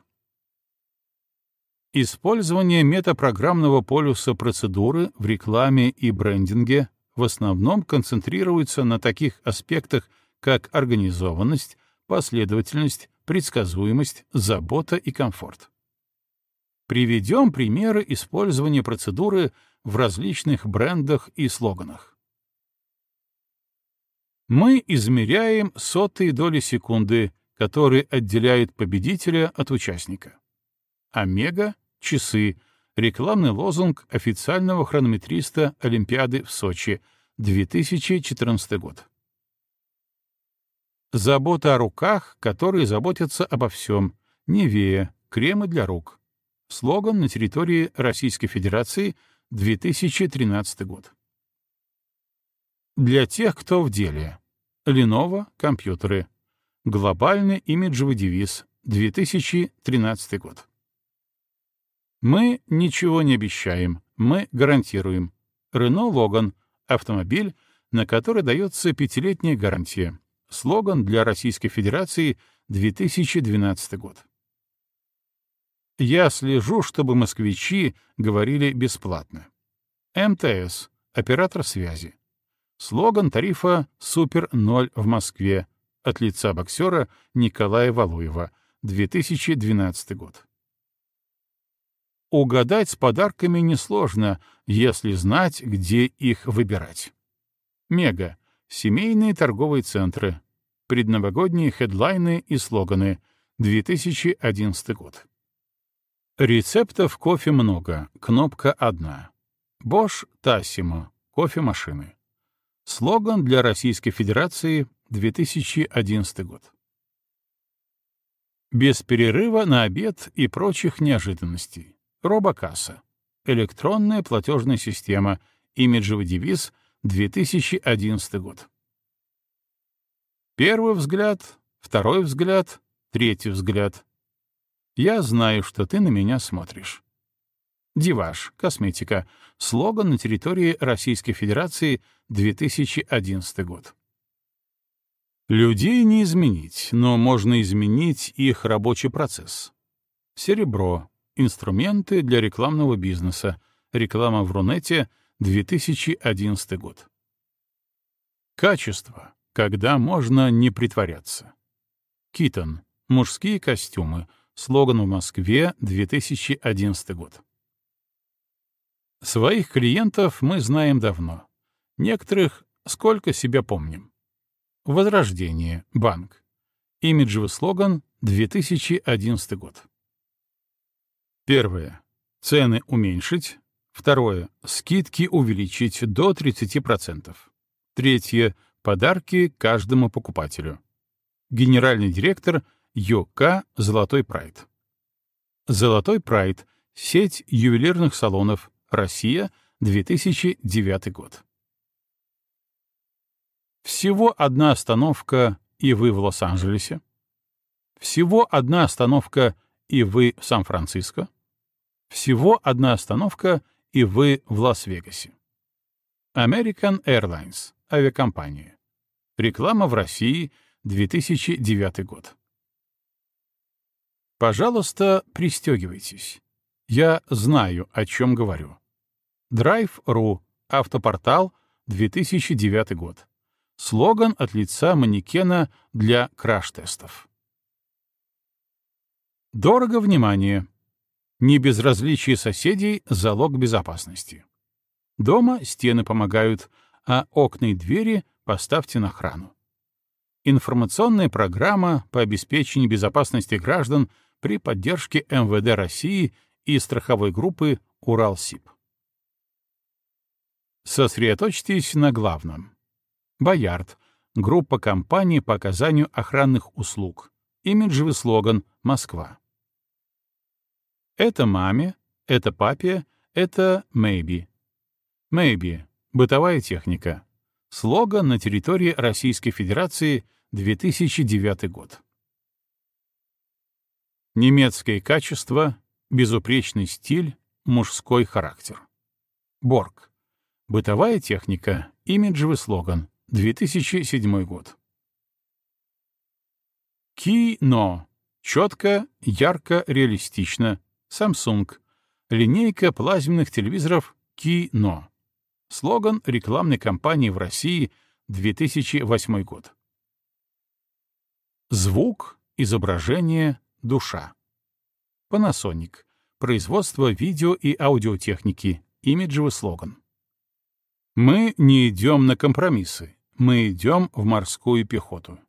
Использование метапрограммного полюса процедуры в рекламе и брендинге в основном концентрируется на таких аспектах, как организованность, последовательность, предсказуемость, забота и комфорт. Приведем примеры использования процедуры в различных брендах и слоганах. Мы измеряем сотые доли секунды — который отделяет победителя от участника. Омега — часы, рекламный лозунг официального хронометриста Олимпиады в Сочи, 2014 год. Забота о руках, которые заботятся обо всем. Невея, кремы для рук. Слоган на территории Российской Федерации, 2013 год. Для тех, кто в деле. Lenovo компьютеры. Глобальный имиджевый девиз, 2013 год. Мы ничего не обещаем, мы гарантируем. Рено Логан — автомобиль, на который дается пятилетняя гарантия. Слоган для Российской Федерации, 2012 год. Я слежу, чтобы москвичи говорили бесплатно. МТС — оператор связи. Слоган тарифа «Супер-0» в Москве от лица боксера Николая Валуева, 2012 год. Угадать с подарками несложно, если знать, где их выбирать. Мега. Семейные торговые центры. Предновогодние хедлайны и слоганы. 2011 год. Рецептов кофе много, кнопка одна. Bosch Tassimo. Кофемашины. Слоган для Российской Федерации 2011 год. Без перерыва на обед и прочих неожиданностей. Робокасса. Электронная платежная система. Имиджевый девиз 2011 год. Первый взгляд, второй взгляд, третий взгляд. Я знаю, что ты на меня смотришь. Диваш, косметика. Слоган на территории Российской Федерации 2011 год. Людей не изменить, но можно изменить их рабочий процесс. Серебро. Инструменты для рекламного бизнеса. Реклама в Рунете, 2011 год. Качество. Когда можно не притворяться. Китон. Мужские костюмы. Слоган в Москве, 2011 год. Своих клиентов мы знаем давно. Некоторых сколько себя помним. Возрождение. Банк. Имиджевый слоган 2011 год. Первое. Цены уменьшить. Второе. Скидки увеличить до 30%. Третье. Подарки каждому покупателю. Генеральный директор ЮК «Золотой прайд». «Золотой прайд» — сеть ювелирных салонов, Россия, 2009 год. Всего одна остановка, и вы в Лос-Анджелесе. Всего одна остановка, и вы в Сан-Франциско. Всего одна остановка, и вы в Лас-Вегасе. American Airlines, авиакомпания. Реклама в России, 2009 год. Пожалуйста, пристегивайтесь. Я знаю, о чем говорю. Drive.ru, автопортал, 2009 год. Слоган от лица манекена для краш-тестов. Дорого внимание. Небезразличие соседей — залог безопасности. Дома стены помогают, а окна и двери поставьте на охрану. Информационная программа по обеспечению безопасности граждан при поддержке МВД России и страховой группы «Уралсиб». Сосредоточьтесь на главном. Боярд. Группа компаний по оказанию охранных услуг. Имиджевый слоган «Москва». Это маме, это папе, это maybe. Maybe. Бытовая техника. Слоган на территории Российской Федерации 2009 год. Немецкое качество, безупречный стиль, мужской характер. Борг. Бытовая техника, имиджевый слоган, 2007 год. Кино. Четко, ярко, реалистично. Samsung. Линейка плазменных телевизоров Кино. Слоган рекламной кампании в России 2008 год. Звук, изображение, душа. Panasonic. Производство видео и аудиотехники. Имиджевый слоган. Мы не идем на компромиссы. Мы идем в морскую пехоту.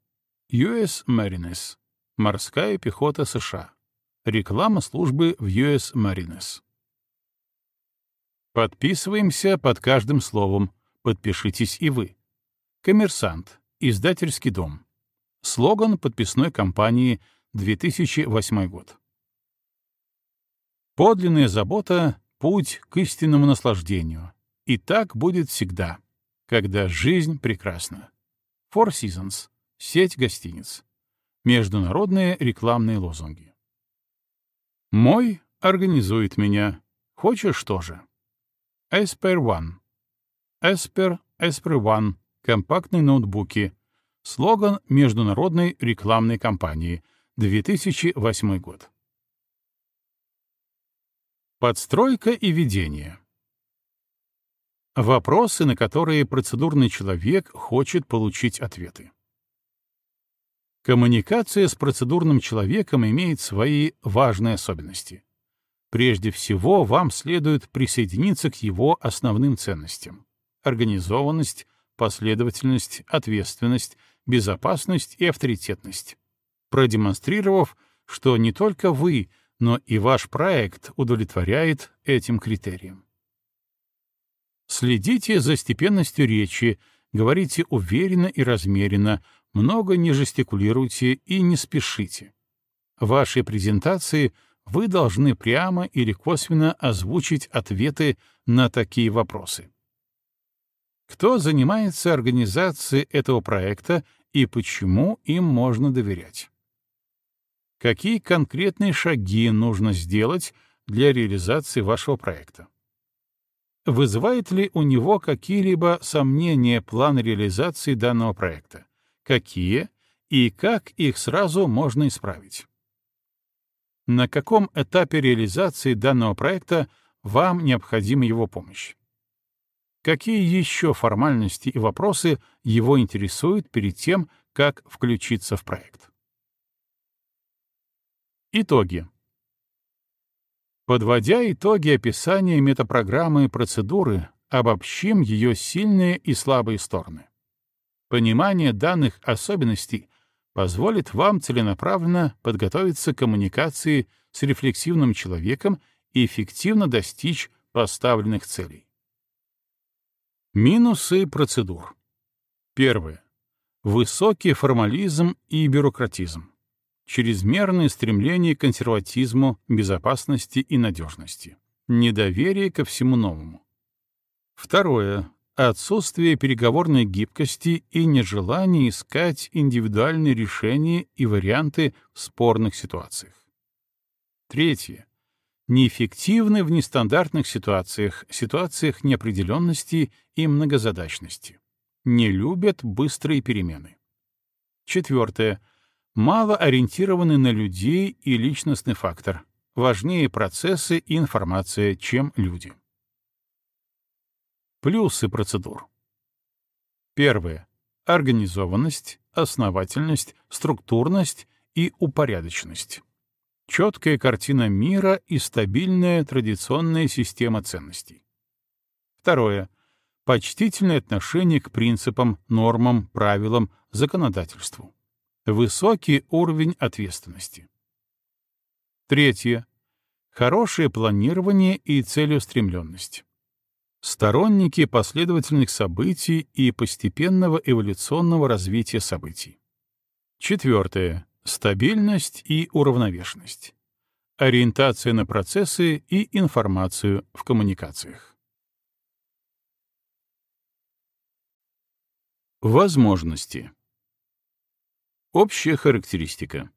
US Marines. Морская пехота США. Реклама службы в US Marines. Подписываемся под каждым словом. Подпишитесь и вы. Коммерсант. Издательский дом. Слоган подписной кампании 2008 год. Подлинная забота — путь к истинному наслаждению, и так будет всегда, когда жизнь прекрасна. Four Seasons. Сеть гостиниц. Международные рекламные лозунги. Мой организует меня. Хочешь тоже? Esper One. Esper, Esper One. Компактные ноутбуки. Слоган международной рекламной кампании. 2008 год. Подстройка и ведение. Вопросы, на которые процедурный человек хочет получить ответы. Коммуникация с процедурным человеком имеет свои важные особенности. Прежде всего, вам следует присоединиться к его основным ценностям — организованность, последовательность, ответственность, безопасность и авторитетность, продемонстрировав, что не только вы, но и ваш проект удовлетворяет этим критериям. Следите за степенностью речи, говорите уверенно и размеренно, много не жестикулируйте и не спешите. В вашей презентации вы должны прямо или косвенно озвучить ответы на такие вопросы. Кто занимается организацией этого проекта и почему им можно доверять? Какие конкретные шаги нужно сделать для реализации вашего проекта? Вызывает ли у него какие-либо сомнения план реализации данного проекта? Какие и как их сразу можно исправить? на каком этапе реализации данного проекта вам необходима его помощь. Какие еще формальности и вопросы его интересуют перед тем, как включиться в проект? Итоги. Подводя итоги описания метапрограммы и процедуры, обобщим ее сильные и слабые стороны. Понимание данных особенностей позволит вам целенаправленно подготовиться к коммуникации с рефлексивным человеком и эффективно достичь поставленных целей. Минусы процедур. Первое. Высокий формализм и бюрократизм чрезмерное стремление к консерватизму, безопасности и надежности, недоверие ко всему новому. Второе. Отсутствие переговорной гибкости и нежелание искать индивидуальные решения и варианты в спорных ситуациях. Третье. Неэффективны в нестандартных ситуациях, ситуациях неопределенности и многозадачности. Не любят быстрые перемены. Четвертое мало ориентированы на людей и личностный фактор. Важнее процессы и информация, чем люди. Плюсы процедур. Первое. Организованность, основательность, структурность и упорядоченность. Четкая картина мира и стабильная традиционная система ценностей. Второе. Почтительное отношение к принципам, нормам, правилам, законодательству. Высокий уровень ответственности. Третье. Хорошее планирование и целеустремленность. Сторонники последовательных событий и постепенного эволюционного развития событий. Четвертое. Стабильность и уравновешенность. Ориентация на процессы и информацию в коммуникациях. Возможности. Общая характеристика.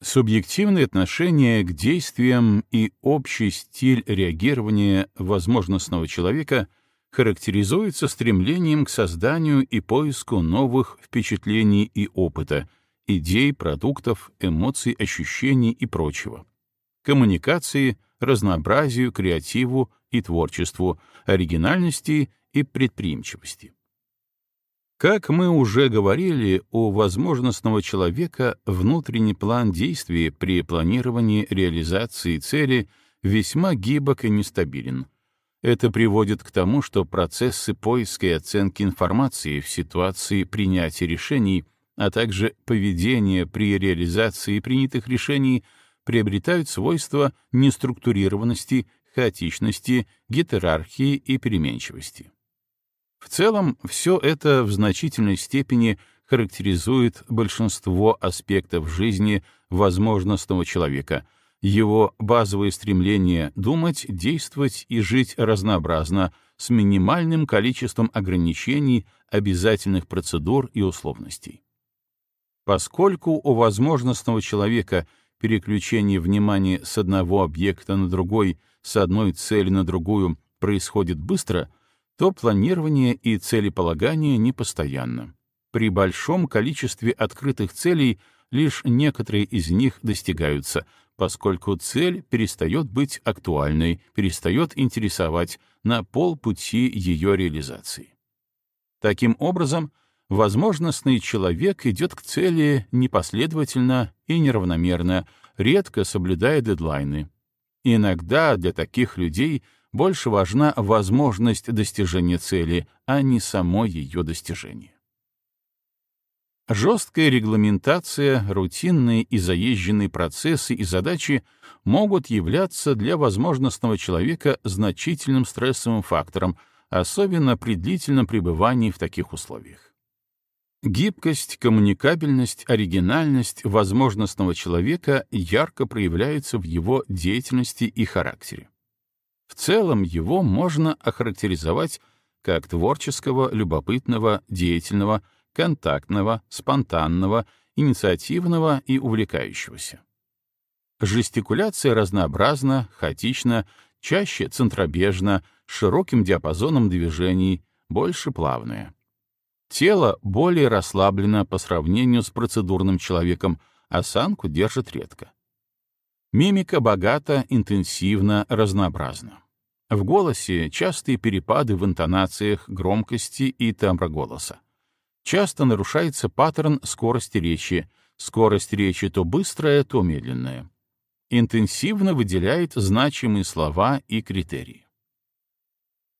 Субъективное отношение к действиям и общий стиль реагирования возможностного человека характеризуется стремлением к созданию и поиску новых впечатлений и опыта, идей, продуктов, эмоций, ощущений и прочего, коммуникации, разнообразию, креативу и творчеству, оригинальности и предприимчивости. Как мы уже говорили, у возможностного человека внутренний план действий при планировании реализации цели весьма гибок и нестабилен. Это приводит к тому, что процессы поиска и оценки информации в ситуации принятия решений, а также поведение при реализации принятых решений приобретают свойства неструктурированности, хаотичности, гетерархии и переменчивости. В целом, все это в значительной степени характеризует большинство аспектов жизни возможностного человека, его базовое стремление думать, действовать и жить разнообразно, с минимальным количеством ограничений, обязательных процедур и условностей. Поскольку у возможностного человека переключение внимания с одного объекта на другой, с одной цели на другую происходит быстро — то планирование и целеполагание непостоянно. При большом количестве открытых целей лишь некоторые из них достигаются, поскольку цель перестает быть актуальной, перестает интересовать на полпути ее реализации. Таким образом, возможностный человек идет к цели непоследовательно и неравномерно, редко соблюдая дедлайны. Иногда для таких людей больше важна возможность достижения цели, а не само ее достижение. Жесткая регламентация, рутинные и заезженные процессы и задачи могут являться для возможностного человека значительным стрессовым фактором, особенно при длительном пребывании в таких условиях. Гибкость, коммуникабельность, оригинальность возможностного человека ярко проявляются в его деятельности и характере. В целом его можно охарактеризовать как творческого, любопытного, деятельного, контактного, спонтанного, инициативного и увлекающегося. Жестикуляция разнообразна, хаотична, чаще центробежна, широким диапазоном движений, больше плавная. Тело более расслаблено по сравнению с процедурным человеком, осанку держит редко. Мимика богата, интенсивна, разнообразна. В голосе частые перепады в интонациях, громкости и тембра голоса. Часто нарушается паттерн скорости речи, скорость речи то быстрая, то медленная. Интенсивно выделяет значимые слова и критерии.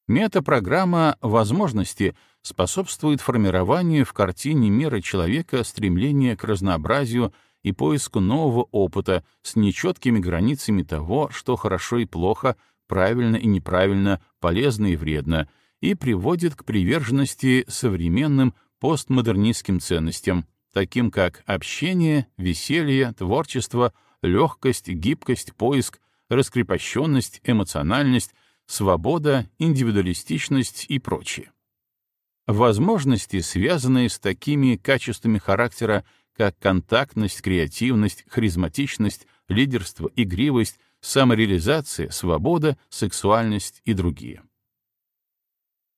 Метапрограмма возможности способствует формированию в картине мира человека стремления к разнообразию и поиску нового опыта с нечеткими границами того, что хорошо и плохо, правильно и неправильно, полезно и вредно, и приводит к приверженности современным постмодернистским ценностям, таким как общение, веселье, творчество, легкость, гибкость, поиск, раскрепощенность, эмоциональность, свобода, индивидуалистичность и прочее. Возможности, связанные с такими качествами характера, как контактность, креативность, харизматичность, лидерство, игривость, самореализация, свобода, сексуальность и другие.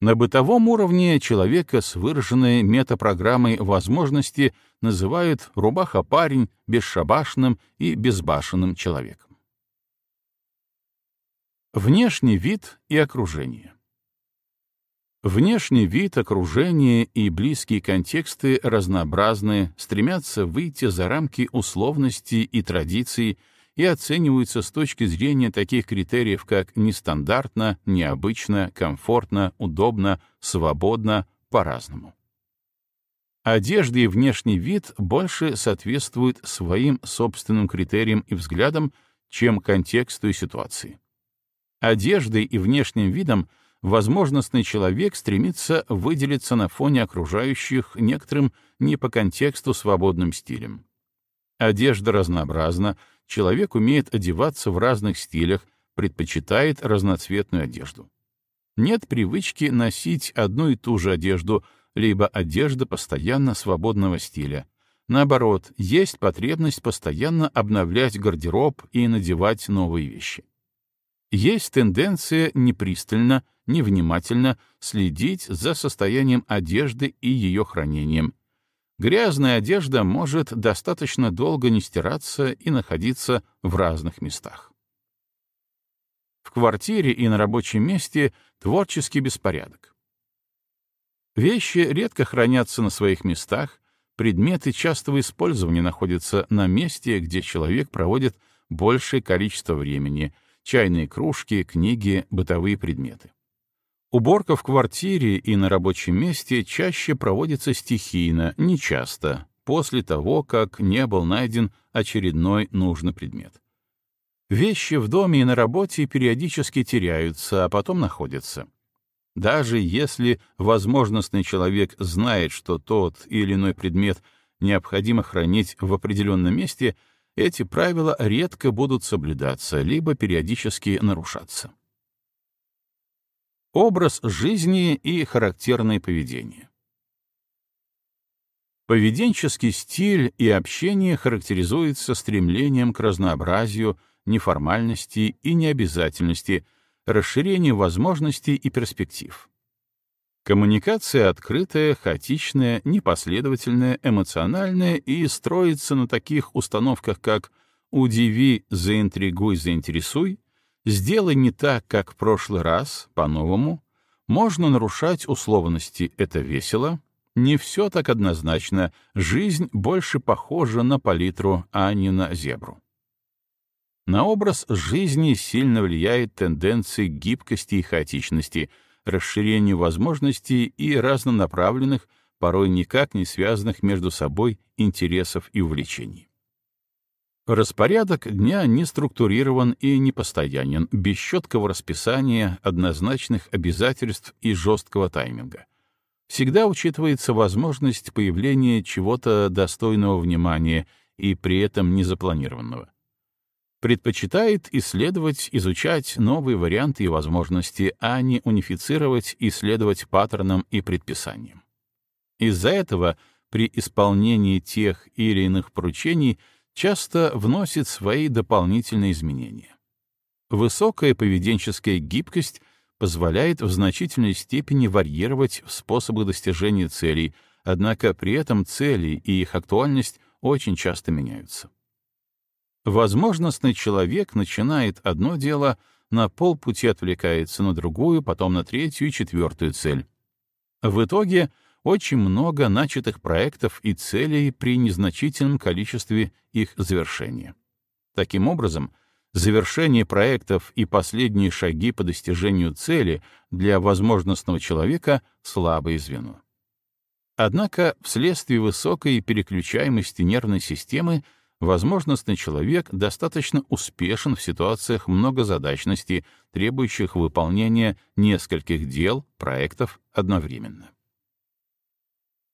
На бытовом уровне человека с выраженной метапрограммой возможности называют рубаха-парень бесшабашным и безбашенным человеком. Внешний вид и окружение. Внешний вид, окружение и близкие контексты разнообразны, стремятся выйти за рамки условностей и традиций и оцениваются с точки зрения таких критериев, как нестандартно, необычно, комфортно, удобно, свободно, по-разному. Одежда и внешний вид больше соответствуют своим собственным критериям и взглядам, чем контексту и ситуации. Одеждой и внешним видом — возможностный человек стремится выделиться на фоне окружающих некоторым не по контексту свободным стилем. Одежда разнообразна, человек умеет одеваться в разных стилях, предпочитает разноцветную одежду. Нет привычки носить одну и ту же одежду, либо одежда постоянно свободного стиля. Наоборот, есть потребность постоянно обновлять гардероб и надевать новые вещи. Есть тенденция непристально, невнимательно следить за состоянием одежды и ее хранением. Грязная одежда может достаточно долго не стираться и находиться в разных местах. В квартире и на рабочем месте творческий беспорядок. Вещи редко хранятся на своих местах, предметы частого использования находятся на месте, где человек проводит большее количество времени — чайные кружки, книги, бытовые предметы. Уборка в квартире и на рабочем месте чаще проводится стихийно, нечасто, после того, как не был найден очередной нужный предмет. Вещи в доме и на работе периодически теряются, а потом находятся. Даже если возможностный человек знает, что тот или иной предмет необходимо хранить в определенном месте — эти правила редко будут соблюдаться, либо периодически нарушаться. Образ жизни и характерное поведение. Поведенческий стиль и общение характеризуются стремлением к разнообразию, неформальности и необязательности, расширению возможностей и перспектив. Коммуникация открытая, хаотичная, непоследовательная, эмоциональная и строится на таких установках, как «удиви, заинтригуй, заинтересуй», «сделай не так, как в прошлый раз, по-новому», «можно нарушать условности, это весело», «не все так однозначно, жизнь больше похожа на палитру, а не на зебру». На образ жизни сильно влияет тенденции гибкости и хаотичности — расширению возможностей и разнонаправленных, порой никак не связанных между собой интересов и увлечений. Распорядок дня не структурирован и не постоянен, без четкого расписания, однозначных обязательств и жесткого тайминга. Всегда учитывается возможность появления чего-то достойного внимания и при этом незапланированного предпочитает исследовать, изучать новые варианты и возможности, а не унифицировать и следовать паттернам и предписаниям. Из-за этого при исполнении тех или иных поручений часто вносит свои дополнительные изменения. Высокая поведенческая гибкость позволяет в значительной степени варьировать способы достижения целей, однако при этом цели и их актуальность очень часто меняются. Возможностный человек начинает одно дело, на полпути отвлекается на другую, потом на третью и четвертую цель. В итоге очень много начатых проектов и целей при незначительном количестве их завершения. Таким образом, завершение проектов и последние шаги по достижению цели для возможностного человека — слабое звено. Однако вследствие высокой переключаемости нервной системы возможностный человек достаточно успешен в ситуациях многозадачности, требующих выполнения нескольких дел, проектов одновременно.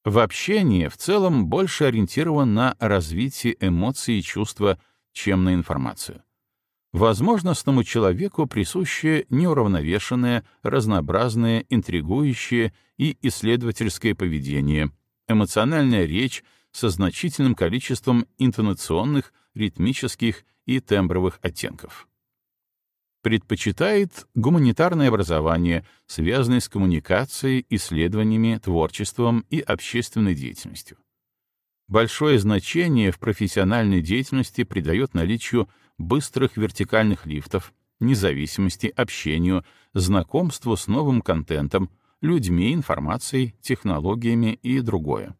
В общении в целом больше ориентирован на развитие эмоций и чувства, чем на информацию. Возможностному человеку присуще неуравновешенное, разнообразное, интригующее и исследовательское поведение, эмоциональная речь со значительным количеством интонационных, ритмических и тембровых оттенков. Предпочитает гуманитарное образование, связанное с коммуникацией, исследованиями, творчеством и общественной деятельностью. Большое значение в профессиональной деятельности придает наличию быстрых вертикальных лифтов, независимости, общению, знакомству с новым контентом, людьми, информацией, технологиями и другое.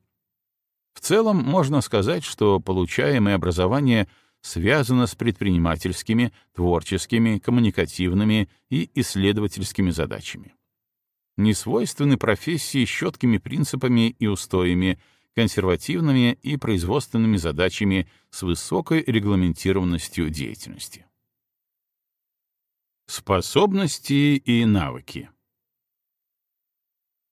В целом можно сказать, что получаемое образование связано с предпринимательскими, творческими, коммуникативными и исследовательскими задачами. Не свойственны профессии с четкими принципами и устоями, консервативными и производственными задачами с высокой регламентированностью деятельности. Способности и навыки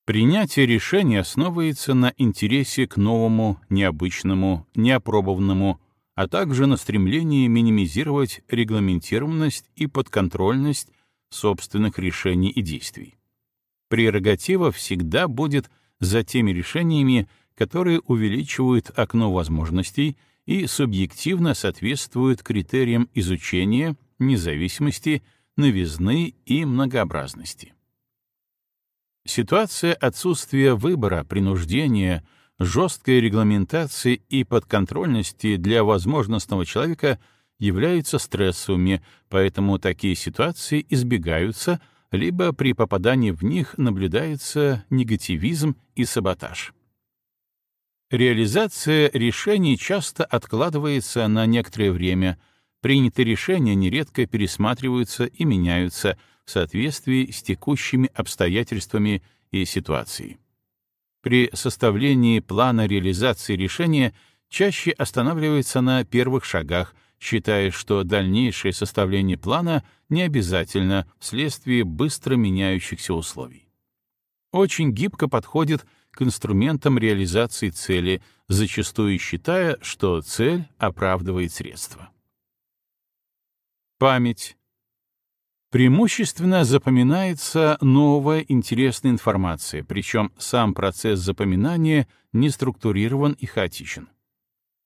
Принятие решения основывается на интересе к новому, необычному, неопробованному, а также на стремлении минимизировать регламентированность и подконтрольность собственных решений и действий. Прерогатива всегда будет за теми решениями, которые увеличивают окно возможностей и субъективно соответствуют критериям изучения, независимости, новизны и многообразности. Ситуация отсутствия выбора, принуждения, жесткой регламентации и подконтрольности для возможностного человека являются стрессовыми, поэтому такие ситуации избегаются, либо при попадании в них наблюдается негативизм и саботаж. Реализация решений часто откладывается на некоторое время, принятые решения нередко пересматриваются и меняются в соответствии с текущими обстоятельствами и ситуацией. При составлении плана реализации решения чаще останавливается на первых шагах, считая, что дальнейшее составление плана не обязательно вследствие быстро меняющихся условий. Очень гибко подходит к инструментам реализации цели, зачастую считая, что цель оправдывает средства. Память. Преимущественно запоминается новая интересная информация, причем сам процесс запоминания не структурирован и хаотичен.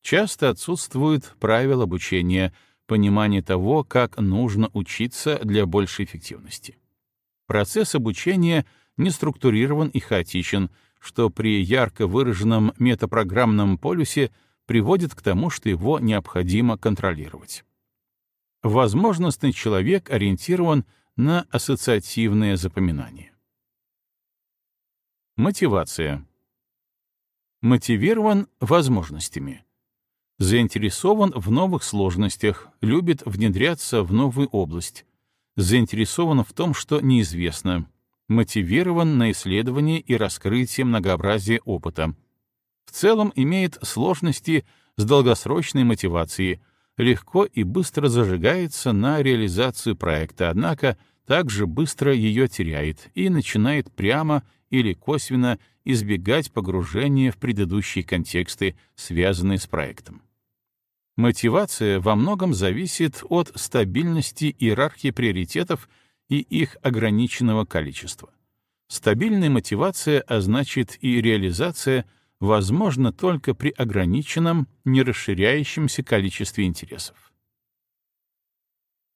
Часто отсутствует правила обучения, понимание того, как нужно учиться для большей эффективности. Процесс обучения не структурирован и хаотичен, что при ярко выраженном метапрограммном полюсе приводит к тому, что его необходимо контролировать. Возможностный человек ориентирован на ассоциативное запоминание. Мотивация. Мотивирован возможностями. Заинтересован в новых сложностях, любит внедряться в новую область. Заинтересован в том, что неизвестно, мотивирован на исследование и раскрытие многообразия опыта. В целом имеет сложности с долгосрочной мотивацией, легко и быстро зажигается на реализацию проекта, однако также быстро ее теряет и начинает прямо или косвенно избегать погружения в предыдущие контексты, связанные с проектом. Мотивация во многом зависит от стабильности иерархии приоритетов и их ограниченного количества. Стабильная мотивация, а значит и реализация, возможна только при ограниченном, не расширяющемся количестве интересов.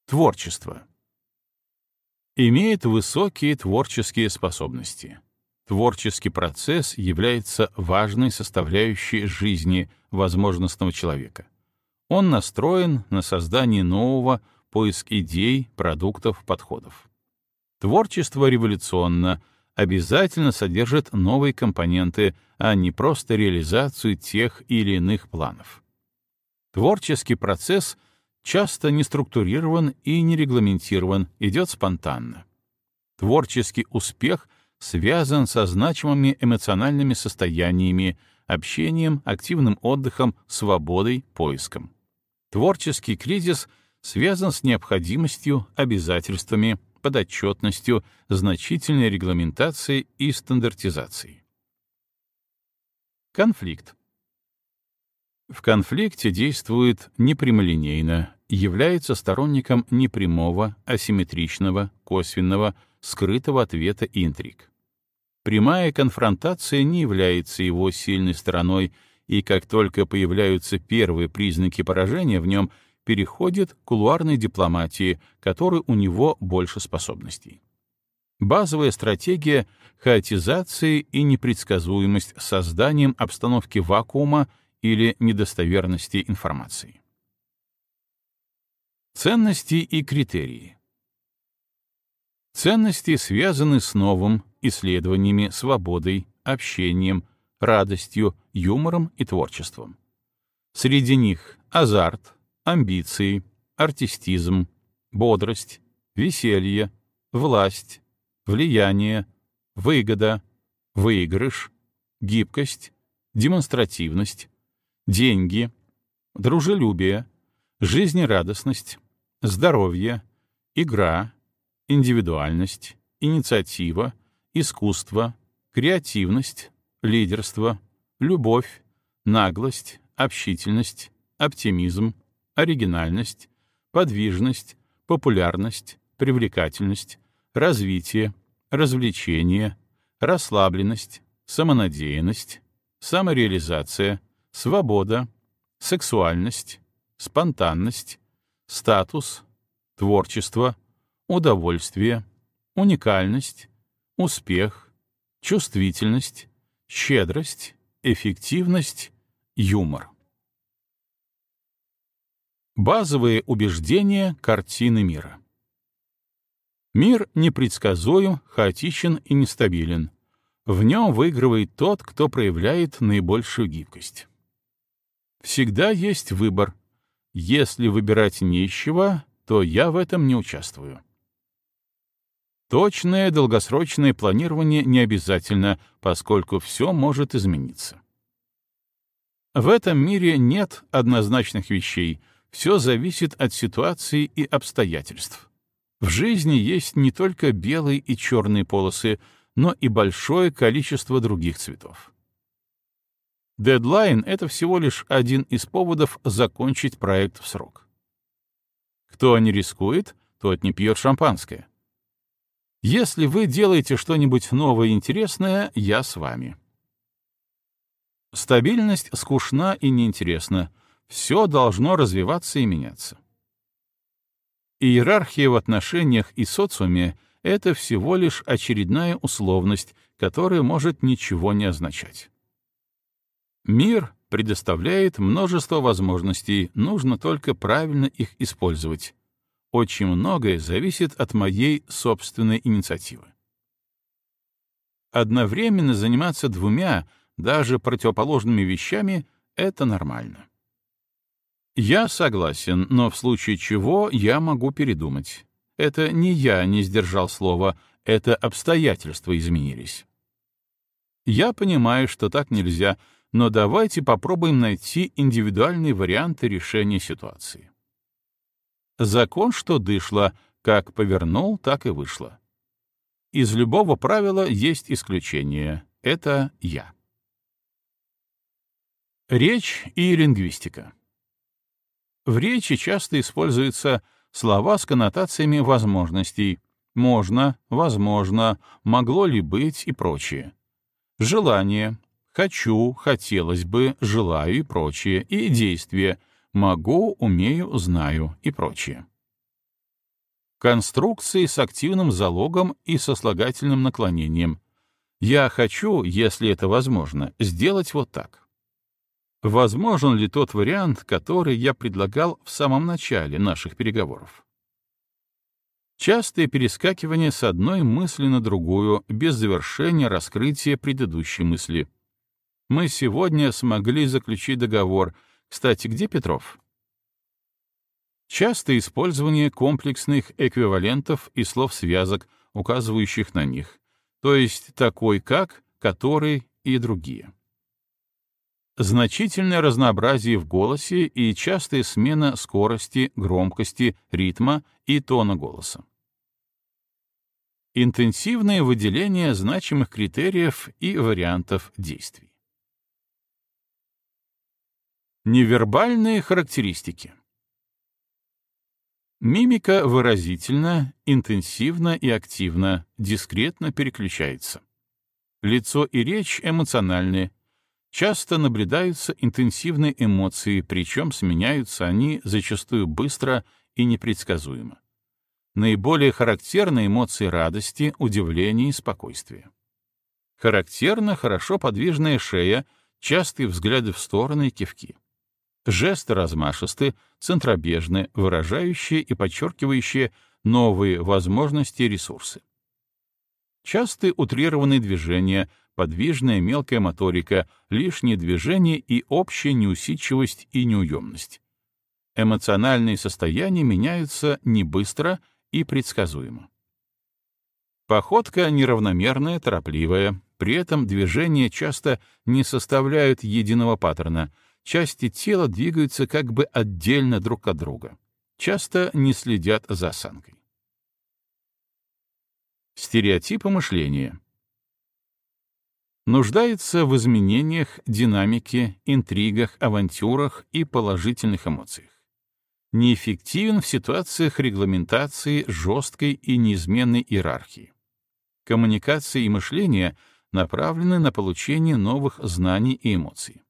Творчество. Имеет высокие творческие способности. Творческий процесс является важной составляющей жизни, возможностного человека. Он настроен на создание нового, поиск идей, продуктов, подходов. Творчество революционно, обязательно содержит новые компоненты, а не просто реализацию тех или иных планов. Творческий процесс часто не структурирован и не регламентирован, идет спонтанно. Творческий успех связан со значимыми эмоциональными состояниями, общением, активным отдыхом, свободой, поиском. Творческий кризис связан с необходимостью, обязательствами, подотчетностью, значительной регламентацией и стандартизацией. Конфликт. В конфликте действует непрямолинейно, является сторонником непрямого, асимметричного, косвенного, скрытого ответа интриг. Прямая конфронтация не является его сильной стороной, и как только появляются первые признаки поражения в нем, переходит к кулуарной дипломатии, которой у него больше способностей. Базовая стратегия — хаотизации и непредсказуемость созданием обстановки вакуума или недостоверности информации. Ценности и критерии. Ценности связаны с новым, исследованиями, свободой, общением, радостью, юмором и творчеством. Среди них азарт, амбиции, артистизм, бодрость, веселье, власть, влияние, выгода, выигрыш, гибкость, демонстративность, деньги, дружелюбие, жизнерадостность, здоровье, игра, индивидуальность, инициатива, искусство, креативность, лидерство, любовь, наглость, общительность, оптимизм, оригинальность, подвижность, популярность, привлекательность, развитие, развлечение, расслабленность, самонадеянность, самореализация, свобода, сексуальность, спонтанность, статус, творчество, удовольствие, уникальность, успех, чувствительность, щедрость, эффективность, юмор. Базовые убеждения картины мира. Мир непредсказуем, хаотичен и нестабилен. В нем выигрывает тот, кто проявляет наибольшую гибкость. Всегда есть выбор. Если выбирать нищего, то я в этом не участвую. Точное долгосрочное планирование не обязательно, поскольку все может измениться. В этом мире нет однозначных вещей — все зависит от ситуации и обстоятельств. В жизни есть не только белые и черные полосы, но и большое количество других цветов. Дедлайн — это всего лишь один из поводов закончить проект в срок. Кто не рискует, тот не пьет шампанское. Если вы делаете что-нибудь новое и интересное, я с вами. Стабильность скучна и неинтересна, все должно развиваться и меняться. Иерархия в отношениях и социуме — это всего лишь очередная условность, которая может ничего не означать. Мир предоставляет множество возможностей, нужно только правильно их использовать. Очень многое зависит от моей собственной инициативы. Одновременно заниматься двумя, даже противоположными вещами — это нормально. Я согласен, но в случае чего я могу передумать. Это не я не сдержал слова, это обстоятельства изменились. Я понимаю, что так нельзя, но давайте попробуем найти индивидуальные варианты решения ситуации. Закон, что дышло, как повернул, так и вышло. Из любого правила есть исключение. Это я. Речь и лингвистика. В речи часто используются слова с коннотациями возможностей «можно», «возможно», «могло ли быть» и прочее. Желание, «хочу», «хотелось бы», «желаю» и прочее, и действие «могу», «умею», «знаю» и прочее. Конструкции с активным залогом и сослагательным наклонением. «Я хочу, если это возможно, сделать вот так». Возможен ли тот вариант, который я предлагал в самом начале наших переговоров? Частое перескакивание с одной мысли на другую, без завершения раскрытия предыдущей мысли. Мы сегодня смогли заключить договор. Кстати, где Петров? Частое использование комплексных эквивалентов и слов-связок, указывающих на них, то есть такой как, который и другие. Значительное разнообразие в голосе и частая смена скорости, громкости, ритма и тона голоса. Интенсивное выделение значимых критериев и вариантов действий. Невербальные характеристики. Мимика выразительно, интенсивно и активно, дискретно переключается. Лицо и речь эмоциональны. Часто наблюдаются интенсивные эмоции, причем сменяются они зачастую быстро и непредсказуемо. Наиболее характерны эмоции радости, удивления и спокойствия. Характерна хорошо подвижная шея, частые взгляды в стороны и кивки. Жесты размашисты, центробежны, выражающие и подчеркивающие новые возможности и ресурсы. Частые утрированные движения, подвижная мелкая моторика, лишние движения и общая неусидчивость и неуемность. Эмоциональные состояния меняются не быстро и предсказуемо. Походка неравномерная, торопливая, при этом движения часто не составляют единого паттерна — части тела двигаются как бы отдельно друг от друга, часто не следят за осанкой. Стереотипы мышления. Нуждается в изменениях, динамике, интригах, авантюрах и положительных эмоциях. Неэффективен в ситуациях регламентации жесткой и неизменной иерархии. Коммуникация и мышление направлены на получение новых знаний и эмоций.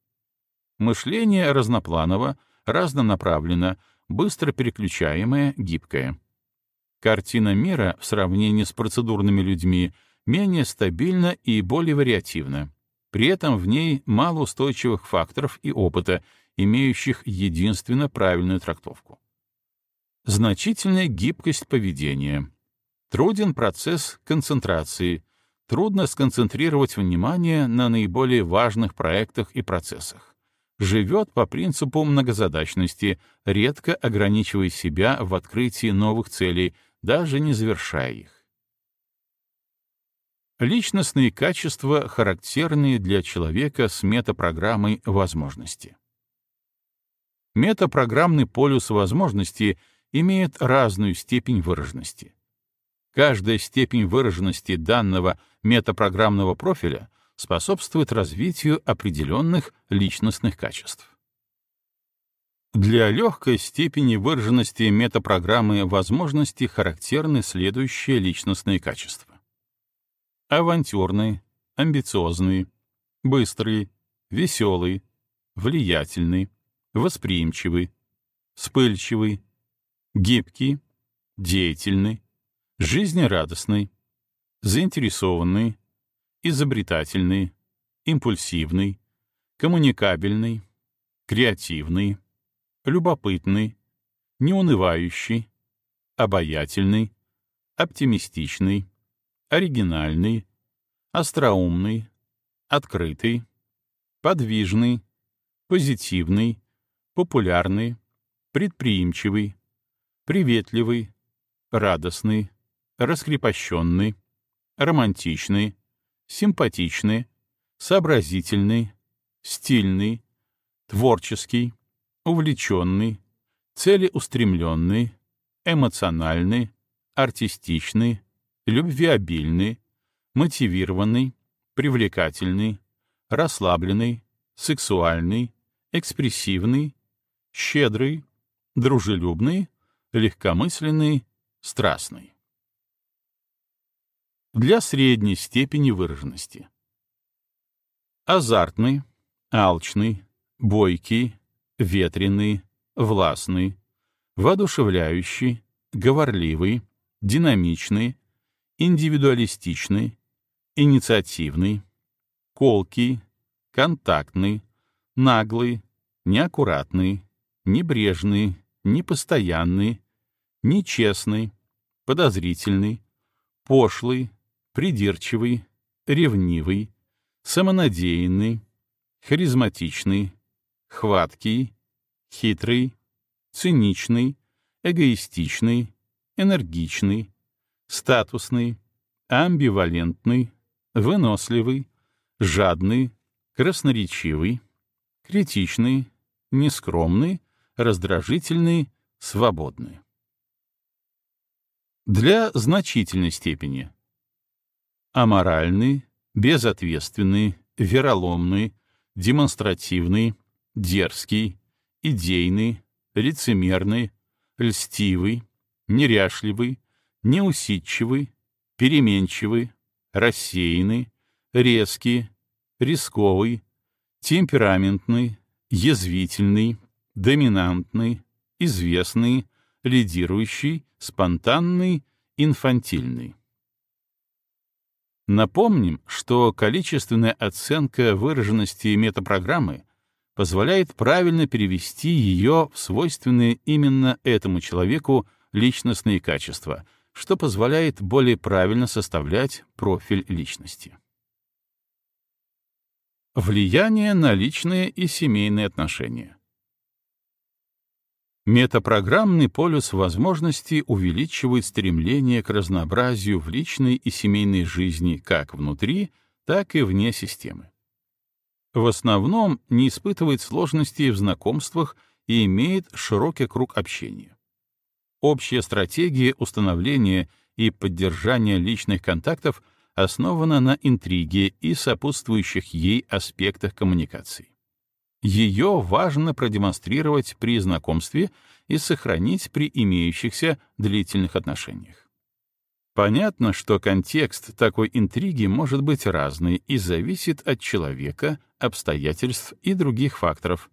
Мышление разнопланово, разнонаправленно, быстро переключаемое, гибкое. Картина мира в сравнении с процедурными людьми менее стабильна и более вариативна. При этом в ней мало устойчивых факторов и опыта, имеющих единственно правильную трактовку. Значительная гибкость поведения. Труден процесс концентрации. Трудно сконцентрировать внимание на наиболее важных проектах и процессах живет по принципу многозадачности, редко ограничивая себя в открытии новых целей, даже не завершая их. Личностные качества, характерные для человека с метапрограммой возможности. Метапрограммный полюс возможности имеет разную степень выраженности. Каждая степень выраженности данного метапрограммного профиля способствует развитию определенных личностных качеств. Для легкой степени выраженности метапрограммы возможности характерны следующие личностные качества. Авантюрный, амбициозный, быстрый, веселый, влиятельный, восприимчивый, вспыльчивый, гибкий, деятельный, жизнерадостный, заинтересованный, изобретательный, импульсивный, коммуникабельный, креативный, любопытный, неунывающий, обаятельный, оптимистичный, оригинальный, остроумный, открытый, подвижный, позитивный, популярный, предприимчивый, приветливый, радостный, раскрепощенный, романтичный, симпатичный, сообразительный, стильный, творческий, увлеченный, целеустремленный, эмоциональный, артистичный, любвеобильный, мотивированный, привлекательный, расслабленный, сексуальный, экспрессивный, щедрый, дружелюбный, легкомысленный, страстный для средней степени выраженности. Азартный, алчный, бойкий, ветреный, властный, воодушевляющий, говорливый, динамичный, индивидуалистичный, инициативный, колкий, контактный, наглый, неаккуратный, небрежный, непостоянный, нечестный, подозрительный, пошлый, придирчивый, ревнивый, самонадеянный, харизматичный, хваткий, хитрый, циничный, эгоистичный, энергичный, статусный, амбивалентный, выносливый, жадный, красноречивый, критичный, нескромный, раздражительный, свободный. Для значительной степени. Аморальный, безответственный, вероломный, демонстративный, дерзкий, идейный, лицемерный, льстивый, неряшливый, неусидчивый, переменчивый, рассеянный, резкий, рисковый, темпераментный, язвительный, доминантный, известный, лидирующий, спонтанный, инфантильный. Напомним, что количественная оценка выраженности метапрограммы позволяет правильно перевести ее в свойственные именно этому человеку личностные качества, что позволяет более правильно составлять профиль личности. Влияние на личные и семейные отношения. Метапрограммный полюс возможностей увеличивает стремление к разнообразию в личной и семейной жизни как внутри, так и вне системы. В основном не испытывает сложностей в знакомствах и имеет широкий круг общения. Общая стратегия установления и поддержания личных контактов основана на интриге и сопутствующих ей аспектах коммуникации. Ее важно продемонстрировать при знакомстве и сохранить при имеющихся длительных отношениях. Понятно, что контекст такой интриги может быть разный и зависит от человека, обстоятельств и других факторов,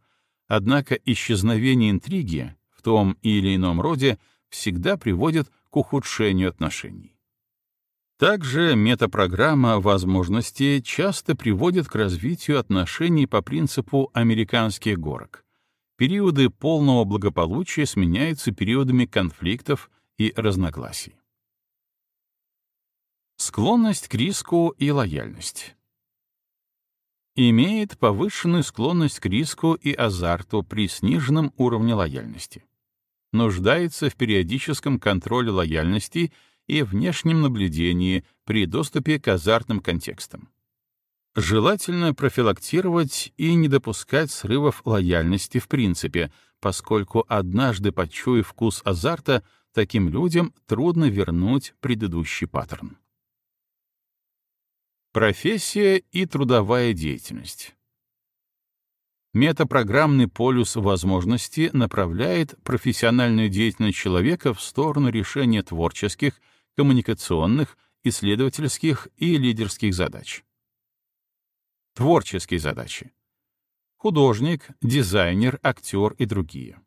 однако исчезновение интриги в том или ином роде всегда приводит к ухудшению отношений. Также метапрограмма возможностей часто приводит к развитию отношений по принципу американских горок. Периоды полного благополучия сменяются периодами конфликтов и разногласий. Склонность к риску и лояльность. Имеет повышенную склонность к риску и азарту при сниженном уровне лояльности. Нуждается в периодическом контроле лояльности и внешнем наблюдении при доступе к азартным контекстам. Желательно профилактировать и не допускать срывов лояльности в принципе, поскольку однажды почуяв вкус азарта, таким людям трудно вернуть предыдущий паттерн. Профессия и трудовая деятельность. Метапрограммный полюс возможности направляет профессиональную деятельность человека в сторону решения творческих, коммуникационных, исследовательских и лидерских задач. Творческие задачи. Художник, дизайнер, актер и другие.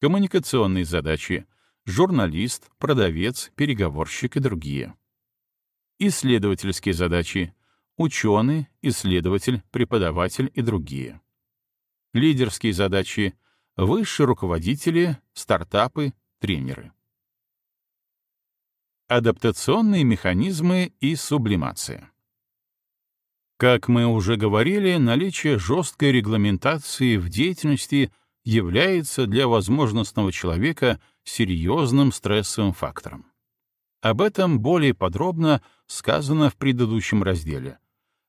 Коммуникационные задачи. Журналист, продавец, переговорщик и другие. Исследовательские задачи. Ученый, исследователь, преподаватель и другие. Лидерские задачи. Высшие руководители, стартапы, тренеры. Адаптационные механизмы и сублимация. Как мы уже говорили, наличие жесткой регламентации в деятельности является для возможностного человека серьезным стрессовым фактором. Об этом более подробно сказано в предыдущем разделе.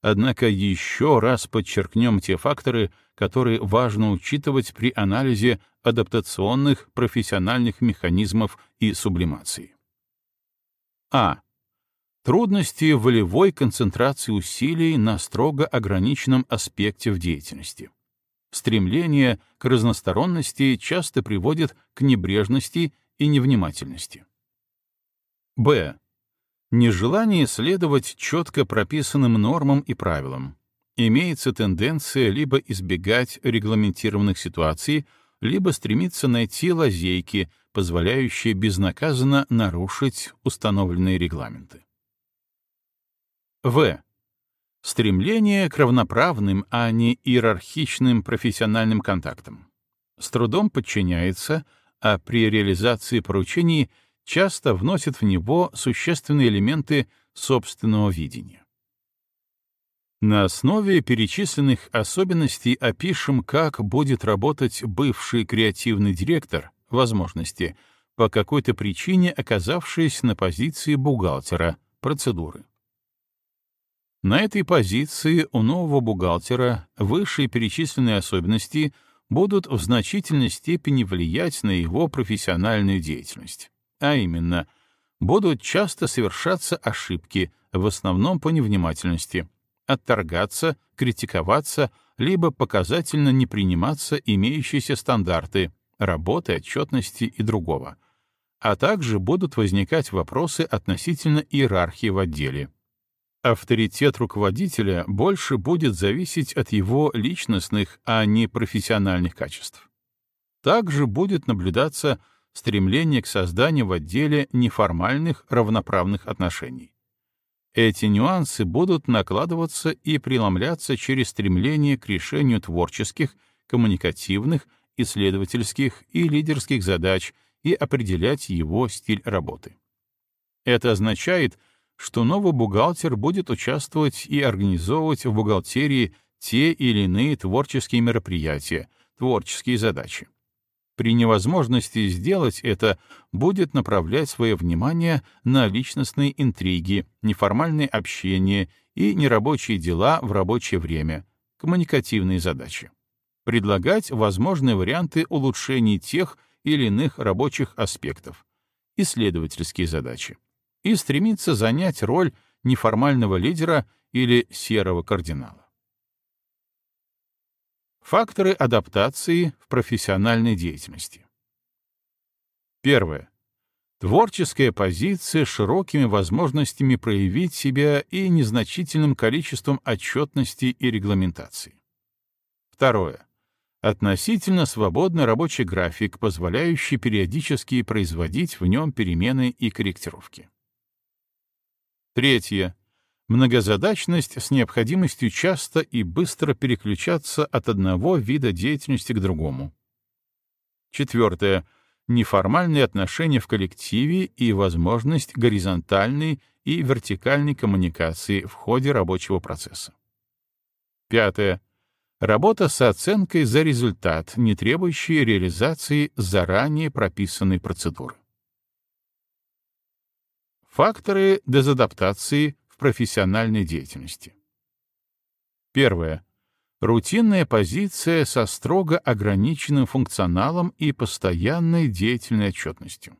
Однако еще раз подчеркнем те факторы, которые важно учитывать при анализе адаптационных профессиональных механизмов и сублимации. А. Трудности волевой концентрации усилий на строго ограниченном аспекте в деятельности. Стремление к разносторонности часто приводит к небрежности и невнимательности. Б. Нежелание следовать четко прописанным нормам и правилам. Имеется тенденция либо избегать регламентированных ситуаций, либо стремиться найти лазейки, позволяющие безнаказанно нарушить установленные регламенты. В. Стремление к равноправным, а не иерархичным профессиональным контактам. С трудом подчиняется, а при реализации поручений часто вносит в него существенные элементы собственного видения. На основе перечисленных особенностей опишем, как будет работать бывший креативный директор, возможности, по какой-то причине оказавшись на позиции бухгалтера, процедуры. На этой позиции у нового бухгалтера высшие перечисленные особенности будут в значительной степени влиять на его профессиональную деятельность. А именно, будут часто совершаться ошибки, в основном по невнимательности, отторгаться, критиковаться, либо показательно не приниматься имеющиеся стандарты работы, отчетности и другого. А также будут возникать вопросы относительно иерархии в отделе. Авторитет руководителя больше будет зависеть от его личностных, а не профессиональных качеств. Также будет наблюдаться стремление к созданию в отделе неформальных равноправных отношений. Эти нюансы будут накладываться и преломляться через стремление к решению творческих, коммуникативных, исследовательских и лидерских задач и определять его стиль работы. Это означает, что новый бухгалтер будет участвовать и организовывать в бухгалтерии те или иные творческие мероприятия, творческие задачи при невозможности сделать это, будет направлять свое внимание на личностные интриги, неформальное общение и нерабочие дела в рабочее время, коммуникативные задачи. Предлагать возможные варианты улучшений тех или иных рабочих аспектов, исследовательские задачи, и стремиться занять роль неформального лидера или серого кардинала. Факторы адаптации в профессиональной деятельности. Первое. Творческая позиция с широкими возможностями проявить себя и незначительным количеством отчетности и регламентации. Второе. Относительно свободный рабочий график, позволяющий периодически производить в нем перемены и корректировки. Третье Многозадачность с необходимостью часто и быстро переключаться от одного вида деятельности к другому. Четвертое. Неформальные отношения в коллективе и возможность горизонтальной и вертикальной коммуникации в ходе рабочего процесса. Пятое. Работа с оценкой за результат, не требующий реализации заранее прописанной процедуры. Факторы дезадаптации профессиональной деятельности. Первое. Рутинная позиция со строго ограниченным функционалом и постоянной деятельной отчетностью.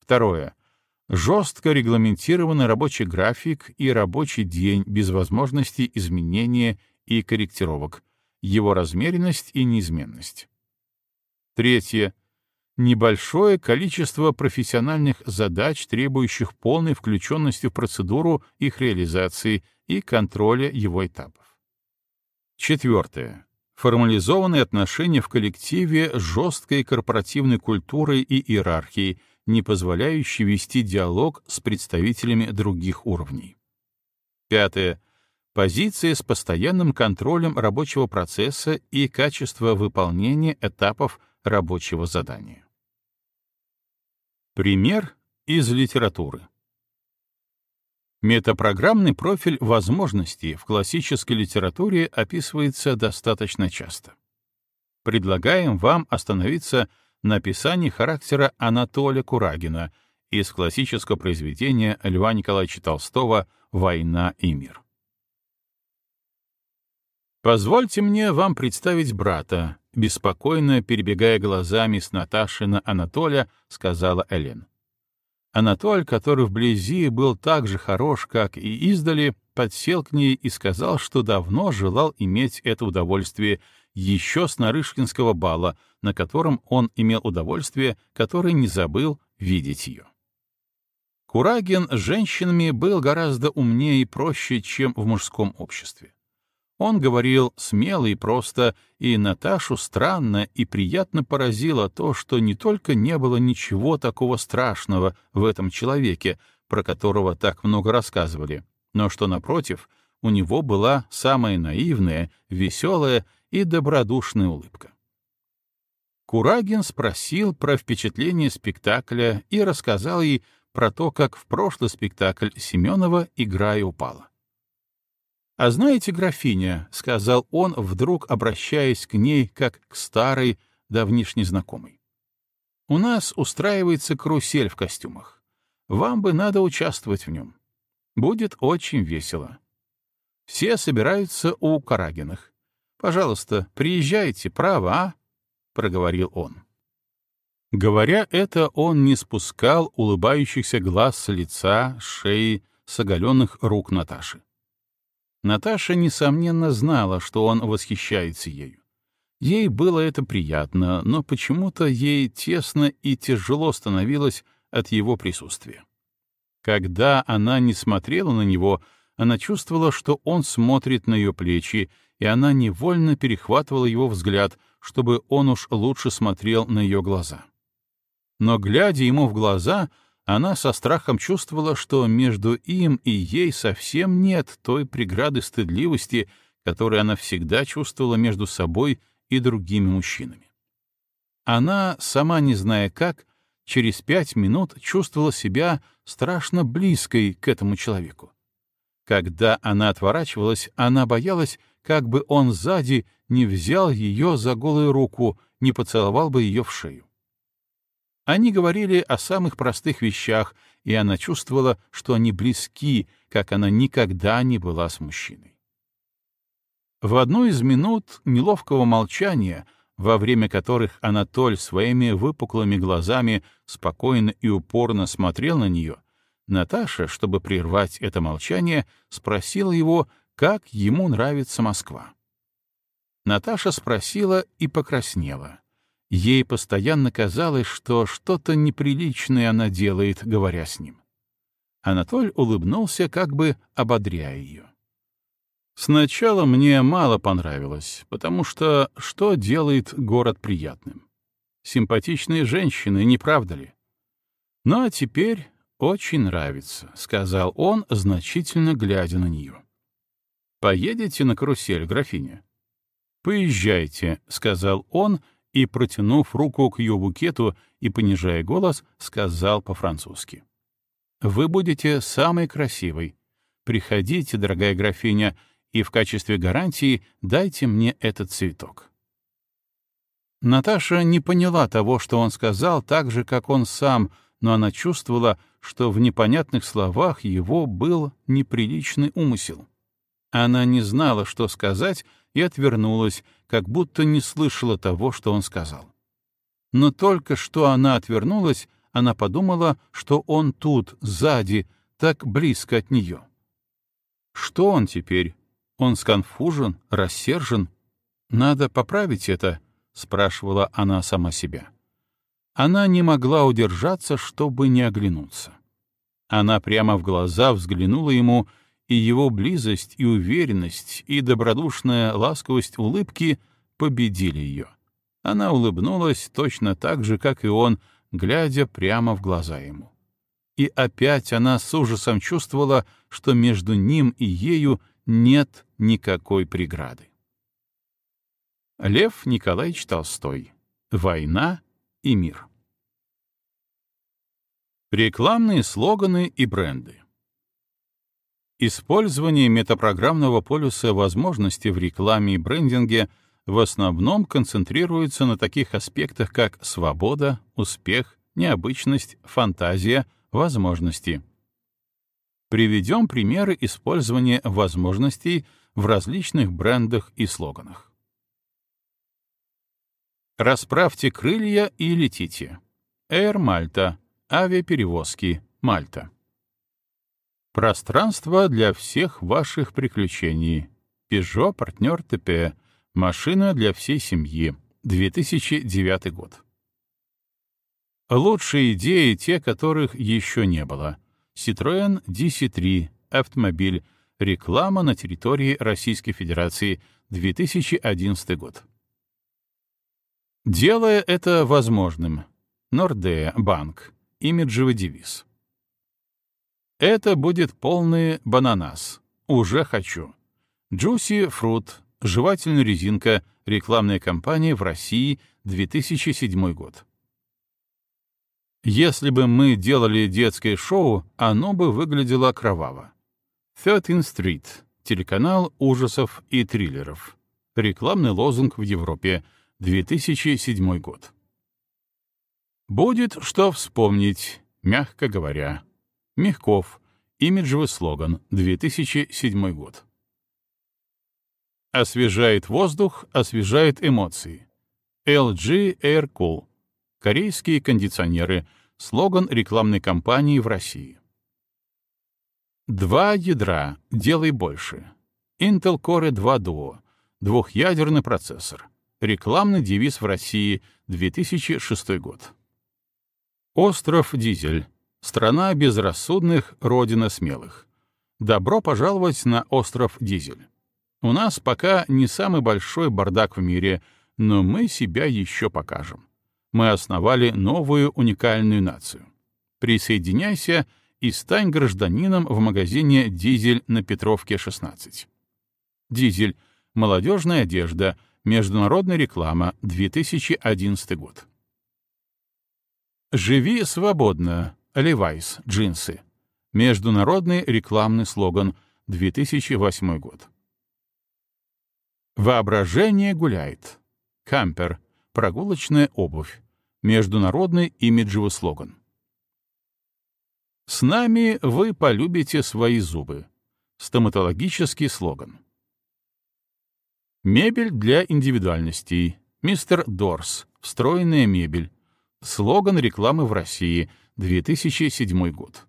Второе. Жестко регламентированный рабочий график и рабочий день без возможности изменения и корректировок, его размеренность и неизменность. Третье небольшое количество профессиональных задач, требующих полной включенности в процедуру их реализации и контроля его этапов. Четвертое. Формализованные отношения в коллективе с жесткой корпоративной культурой и иерархией, не позволяющие вести диалог с представителями других уровней. Пятое. Позиция с постоянным контролем рабочего процесса и качества выполнения этапов рабочего задания. Пример из литературы. Метапрограммный профиль возможностей в классической литературе описывается достаточно часто. Предлагаем вам остановиться на описании характера Анатолия Курагина из классического произведения Льва Николаевича Толстого «Война и мир». Позвольте мне вам представить брата, Беспокойно перебегая глазами с Наташи на Анатоля, сказала Элен. Анатоль, который вблизи был так же хорош, как и издали, подсел к ней и сказал, что давно желал иметь это удовольствие еще с Нарышкинского бала, на котором он имел удовольствие, который не забыл видеть ее. Курагин с женщинами был гораздо умнее и проще, чем в мужском обществе. Он говорил смело и просто, и Наташу странно и приятно поразило то, что не только не было ничего такого страшного в этом человеке, про которого так много рассказывали, но что, напротив, у него была самая наивная, веселая и добродушная улыбка. Курагин спросил про впечатление спектакля и рассказал ей про то, как в прошлый спектакль Семенова игра упала. «А знаете, графиня», — сказал он, вдруг обращаясь к ней, как к старой, давнишней знакомой, — «у нас устраивается карусель в костюмах. Вам бы надо участвовать в нем. Будет очень весело. Все собираются у Карагиных. Пожалуйста, приезжайте, право, а?» — проговорил он. Говоря это, он не спускал улыбающихся глаз с лица, шеи, с оголенных рук Наташи. Наташа, несомненно, знала, что он восхищается ею. Ей было это приятно, но почему-то ей тесно и тяжело становилось от его присутствия. Когда она не смотрела на него, она чувствовала, что он смотрит на ее плечи, и она невольно перехватывала его взгляд, чтобы он уж лучше смотрел на ее глаза. Но, глядя ему в глаза, она со страхом чувствовала, что между им и ей совсем нет той преграды стыдливости, которую она всегда чувствовала между собой и другими мужчинами. Она, сама не зная как, через пять минут чувствовала себя страшно близкой к этому человеку. Когда она отворачивалась, она боялась, как бы он сзади не взял ее за голую руку, не поцеловал бы ее в шею. Они говорили о самых простых вещах, и она чувствовала, что они близки, как она никогда не была с мужчиной. В одну из минут неловкого молчания, во время которых Анатоль своими выпуклыми глазами спокойно и упорно смотрел на нее, Наташа, чтобы прервать это молчание, спросила его, как ему нравится Москва. Наташа спросила и покраснела. Ей постоянно казалось, что что-то неприличное она делает, говоря с ним. Анатоль улыбнулся, как бы ободряя ее. «Сначала мне мало понравилось, потому что что делает город приятным? Симпатичные женщины, не правда ли? Ну а теперь очень нравится», — сказал он, значительно глядя на нее. «Поедете на карусель, графиня?» «Поезжайте», — сказал он, — и, протянув руку к ее букету и понижая голос, сказал по-французски. «Вы будете самой красивой. Приходите, дорогая графиня, и в качестве гарантии дайте мне этот цветок». Наташа не поняла того, что он сказал, так же, как он сам, но она чувствовала, что в непонятных словах его был неприличный умысел. Она не знала, что сказать, и отвернулась, как будто не слышала того, что он сказал. Но только что она отвернулась, она подумала, что он тут, сзади, так близко от нее. Что он теперь? Он сконфужен, рассержен? Надо поправить это, — спрашивала она сама себя. Она не могла удержаться, чтобы не оглянуться. Она прямо в глаза взглянула ему и его близость и уверенность и добродушная ласковость улыбки победили ее. Она улыбнулась точно так же, как и он, глядя прямо в глаза ему. И опять она с ужасом чувствовала, что между ним и ею нет никакой преграды. Лев Николаевич Толстой. Война и мир. Рекламные слоганы и бренды. Использование метапрограммного полюса возможностей в рекламе и брендинге в основном концентрируется на таких аспектах, как свобода, успех, необычность, фантазия, возможности. Приведем примеры использования возможностей в различных брендах и слоганах. Расправьте крылья и летите. Air Malta. Авиаперевозки. Мальта. Пространство для всех ваших приключений. Peugeot партнер ТП. Машина для всей семьи. 2009 год. Лучшие идеи, те, которых еще не было. Citroën DC3. Автомобиль. Реклама на территории Российской Федерации. 2011 год. Делая это возможным. Нордея Банк. Имиджевый девиз. Это будет полный бананас. Уже хочу. Juicy Fruit, жевательная резинка, рекламная кампания в России, 2007 год. Если бы мы делали детское шоу, оно бы выглядело кроваво. 13 Street, телеканал ужасов и триллеров. Рекламный лозунг в Европе, 2007 год. Будет что вспомнить, мягко говоря. Мягков. Имиджевый слоган. 2007 год. Освежает воздух, освежает эмоции. LG Air Cool. Корейские кондиционеры. Слоган рекламной кампании в России. Два ядра. Делай больше. Intel Core 2 Duo. Двухъядерный процессор. Рекламный девиз в России. 2006 год. Остров Дизель. Страна безрассудных, родина смелых. Добро пожаловать на остров Дизель. У нас пока не самый большой бардак в мире, но мы себя еще покажем. Мы основали новую уникальную нацию. Присоединяйся и стань гражданином в магазине «Дизель» на Петровке, 16. «Дизель. Молодежная одежда. Международная реклама. 2011 год». «Живи свободно. Левайс. Джинсы». Международный рекламный слоган. 2008 год. Воображение гуляет. Кампер. Прогулочная обувь. Международный имиджевый слоган. С нами вы полюбите свои зубы. Стоматологический слоган. Мебель для индивидуальностей. Мистер Дорс. Встроенная мебель. Слоган рекламы в России, 2007 год.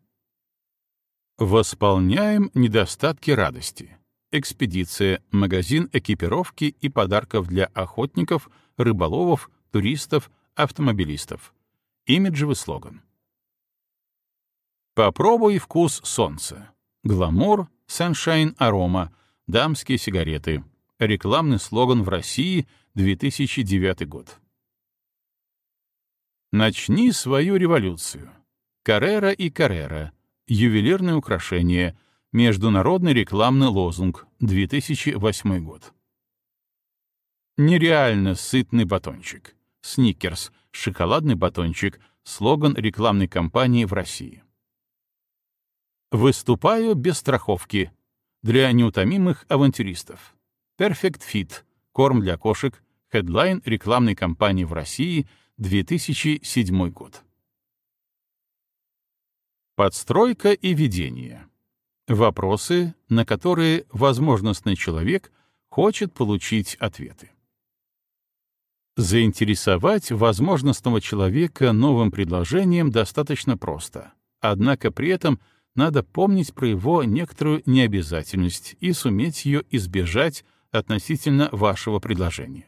Восполняем недостатки радости. Экспедиция, магазин экипировки и подарков для охотников, рыболовов, туристов, автомобилистов. Имиджевый слоган. Попробуй вкус солнца. Гламур, саншайн арома, дамские сигареты. Рекламный слоган в России, 2009 год. Начни свою революцию. Каррера и Каррера. Ювелирное украшение. Международный рекламный лозунг. 2008 год. Нереально сытный батончик. Сникерс. Шоколадный батончик. Слоган рекламной кампании в России. Выступаю без страховки. Для неутомимых авантюристов. Perfect Fit. Корм для кошек. Хедлайн рекламной кампании в России — 2007 год. Подстройка и ведение. Вопросы, на которые возможностный человек хочет получить ответы. Заинтересовать возможностного человека новым предложением достаточно просто, однако при этом надо помнить про его некоторую необязательность и суметь ее избежать относительно вашего предложения.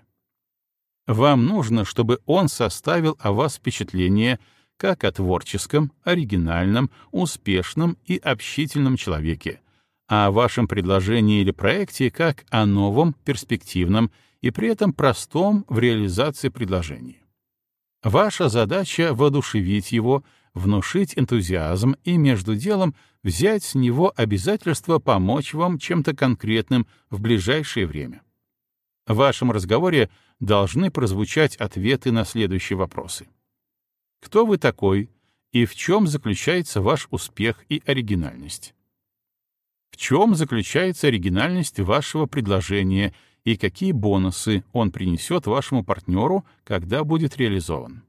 Вам нужно, чтобы он составил о вас впечатление как о творческом, оригинальном, успешном и общительном человеке, а о вашем предложении или проекте как о новом, перспективном и при этом простом в реализации предложения. Ваша задача — воодушевить его, внушить энтузиазм и между делом взять с него обязательство помочь вам чем-то конкретным в ближайшее время. В вашем разговоре должны прозвучать ответы на следующие вопросы. Кто вы такой и в чем заключается ваш успех и оригинальность? В чем заключается оригинальность вашего предложения и какие бонусы он принесет вашему партнеру, когда будет реализован?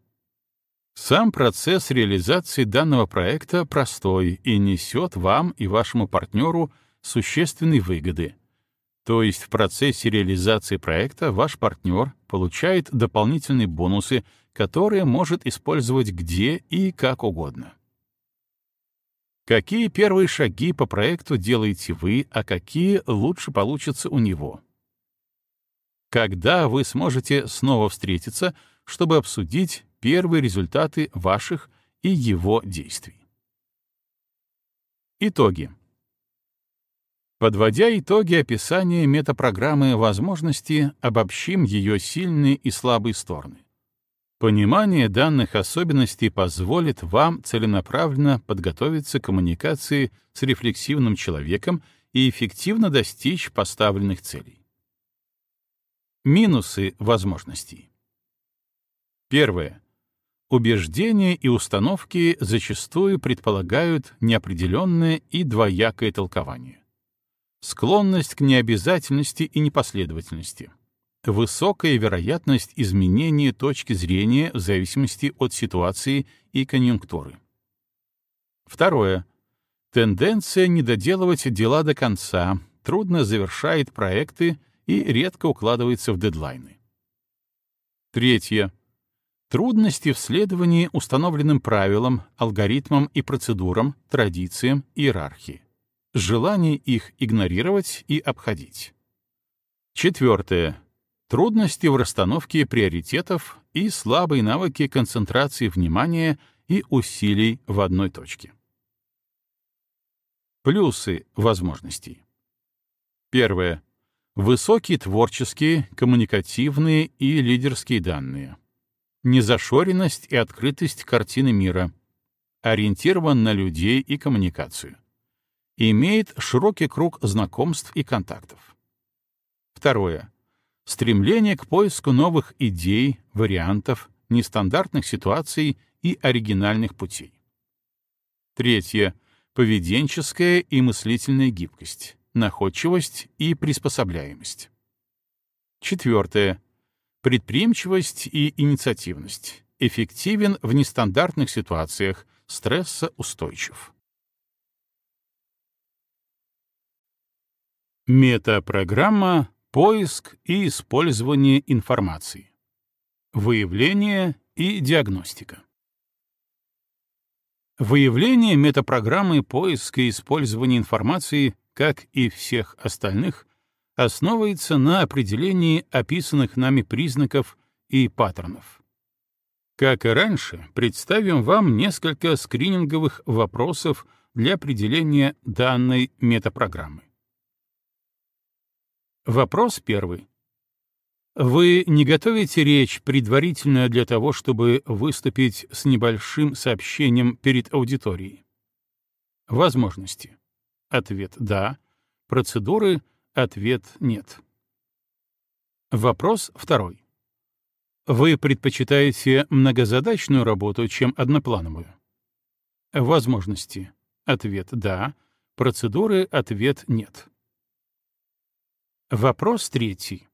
Сам процесс реализации данного проекта простой и несет вам и вашему партнеру существенные выгоды — то есть в процессе реализации проекта ваш партнер получает дополнительные бонусы, которые может использовать где и как угодно. Какие первые шаги по проекту делаете вы, а какие лучше получатся у него? Когда вы сможете снова встретиться, чтобы обсудить первые результаты ваших и его действий? Итоги. Подводя итоги описания метапрограммы возможности, обобщим ее сильные и слабые стороны. Понимание данных особенностей позволит вам целенаправленно подготовиться к коммуникации с рефлексивным человеком и эффективно достичь поставленных целей. Минусы возможностей. Первое. Убеждения и установки зачастую предполагают неопределенное и двоякое толкование. Склонность к необязательности и непоследовательности. Высокая вероятность изменения точки зрения в зависимости от ситуации и конъюнктуры. Второе. Тенденция не доделывать дела до конца, трудно завершает проекты и редко укладывается в дедлайны. Третье. Трудности в следовании установленным правилам, алгоритмам и процедурам, традициям, иерархии. Желание их игнорировать и обходить. Четвертое. Трудности в расстановке приоритетов и слабые навыки концентрации внимания и усилий в одной точке. Плюсы возможностей. Первое. Высокие творческие, коммуникативные и лидерские данные. Незашоренность и открытость картины мира. Ориентирован на людей и коммуникацию. Имеет широкий круг знакомств и контактов. Второе. Стремление к поиску новых идей, вариантов, нестандартных ситуаций и оригинальных путей. Третье поведенческая и мыслительная гибкость, находчивость и приспособляемость. Четвертое. Предприимчивость и инициативность. Эффективен в нестандартных ситуациях, стрессоустойчив. Метапрограмма «Поиск и использование информации». Выявление и диагностика. Выявление метапрограммы поиска и использования информации, как и всех остальных, основывается на определении описанных нами признаков и паттернов. Как и раньше, представим вам несколько скрининговых вопросов для определения данной метапрограммы. Вопрос первый. Вы не готовите речь предварительно для того, чтобы выступить с небольшим сообщением перед аудиторией? Возможности. Ответ «да». Процедуры. Ответ «нет». Вопрос второй. Вы предпочитаете многозадачную работу, чем одноплановую? Возможности. Ответ «да». Процедуры. Ответ «нет». Вопрос третий.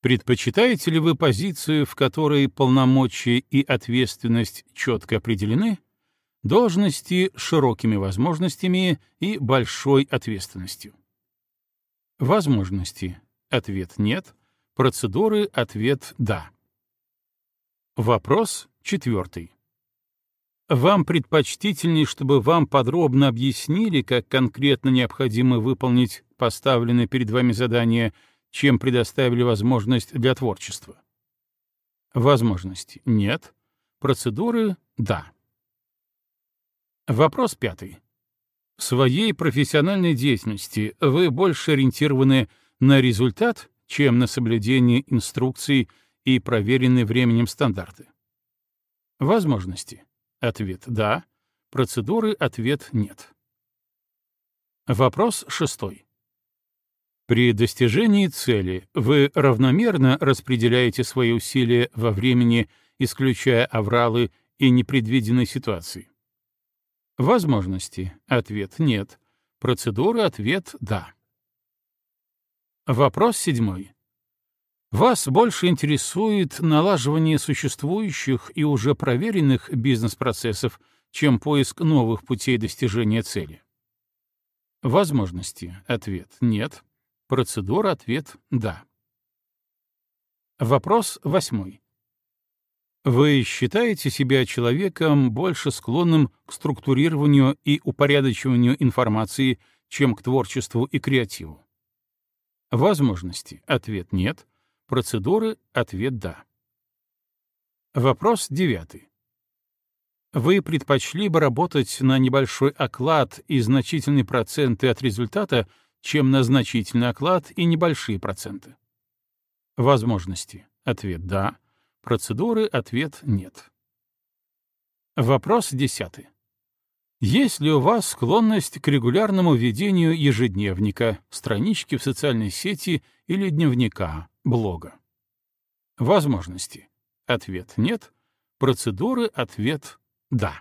Предпочитаете ли вы позицию, в которой полномочия и ответственность четко определены, должности широкими возможностями и большой ответственностью? Возможности. Ответ «нет». Процедуры. Ответ «да». Вопрос четвертый. Вам предпочтительнее, чтобы вам подробно объяснили, как конкретно необходимо выполнить поставленное перед вами задание — чем предоставили возможность для творчества? Возможности нет. Процедуры — да. Вопрос пятый. В своей профессиональной деятельности вы больше ориентированы на результат, чем на соблюдение инструкций и проверенные временем стандарты? Возможности. Ответ «да». Процедуры — ответ «нет». Вопрос шестой. При достижении цели вы равномерно распределяете свои усилия во времени, исключая авралы и непредвиденные ситуации? Возможности. Ответ «нет». Процедура. Ответ «да». Вопрос седьмой. Вас больше интересует налаживание существующих и уже проверенных бизнес-процессов, чем поиск новых путей достижения цели? Возможности. Ответ «нет». Процедура ответ «да». Вопрос восьмой. Вы считаете себя человеком больше склонным к структурированию и упорядочиванию информации, чем к творчеству и креативу? Возможности. Ответ «нет». Процедуры. Ответ «да». Вопрос девятый. Вы предпочли бы работать на небольшой оклад и значительные проценты от результата, чем на значительный оклад и небольшие проценты. Возможности. Ответ «да». Процедуры. Ответ «нет». Вопрос десятый. Есть ли у вас склонность к регулярному ведению ежедневника, странички в социальной сети или дневника, блога? Возможности. Ответ — нет. Процедуры — ответ — да.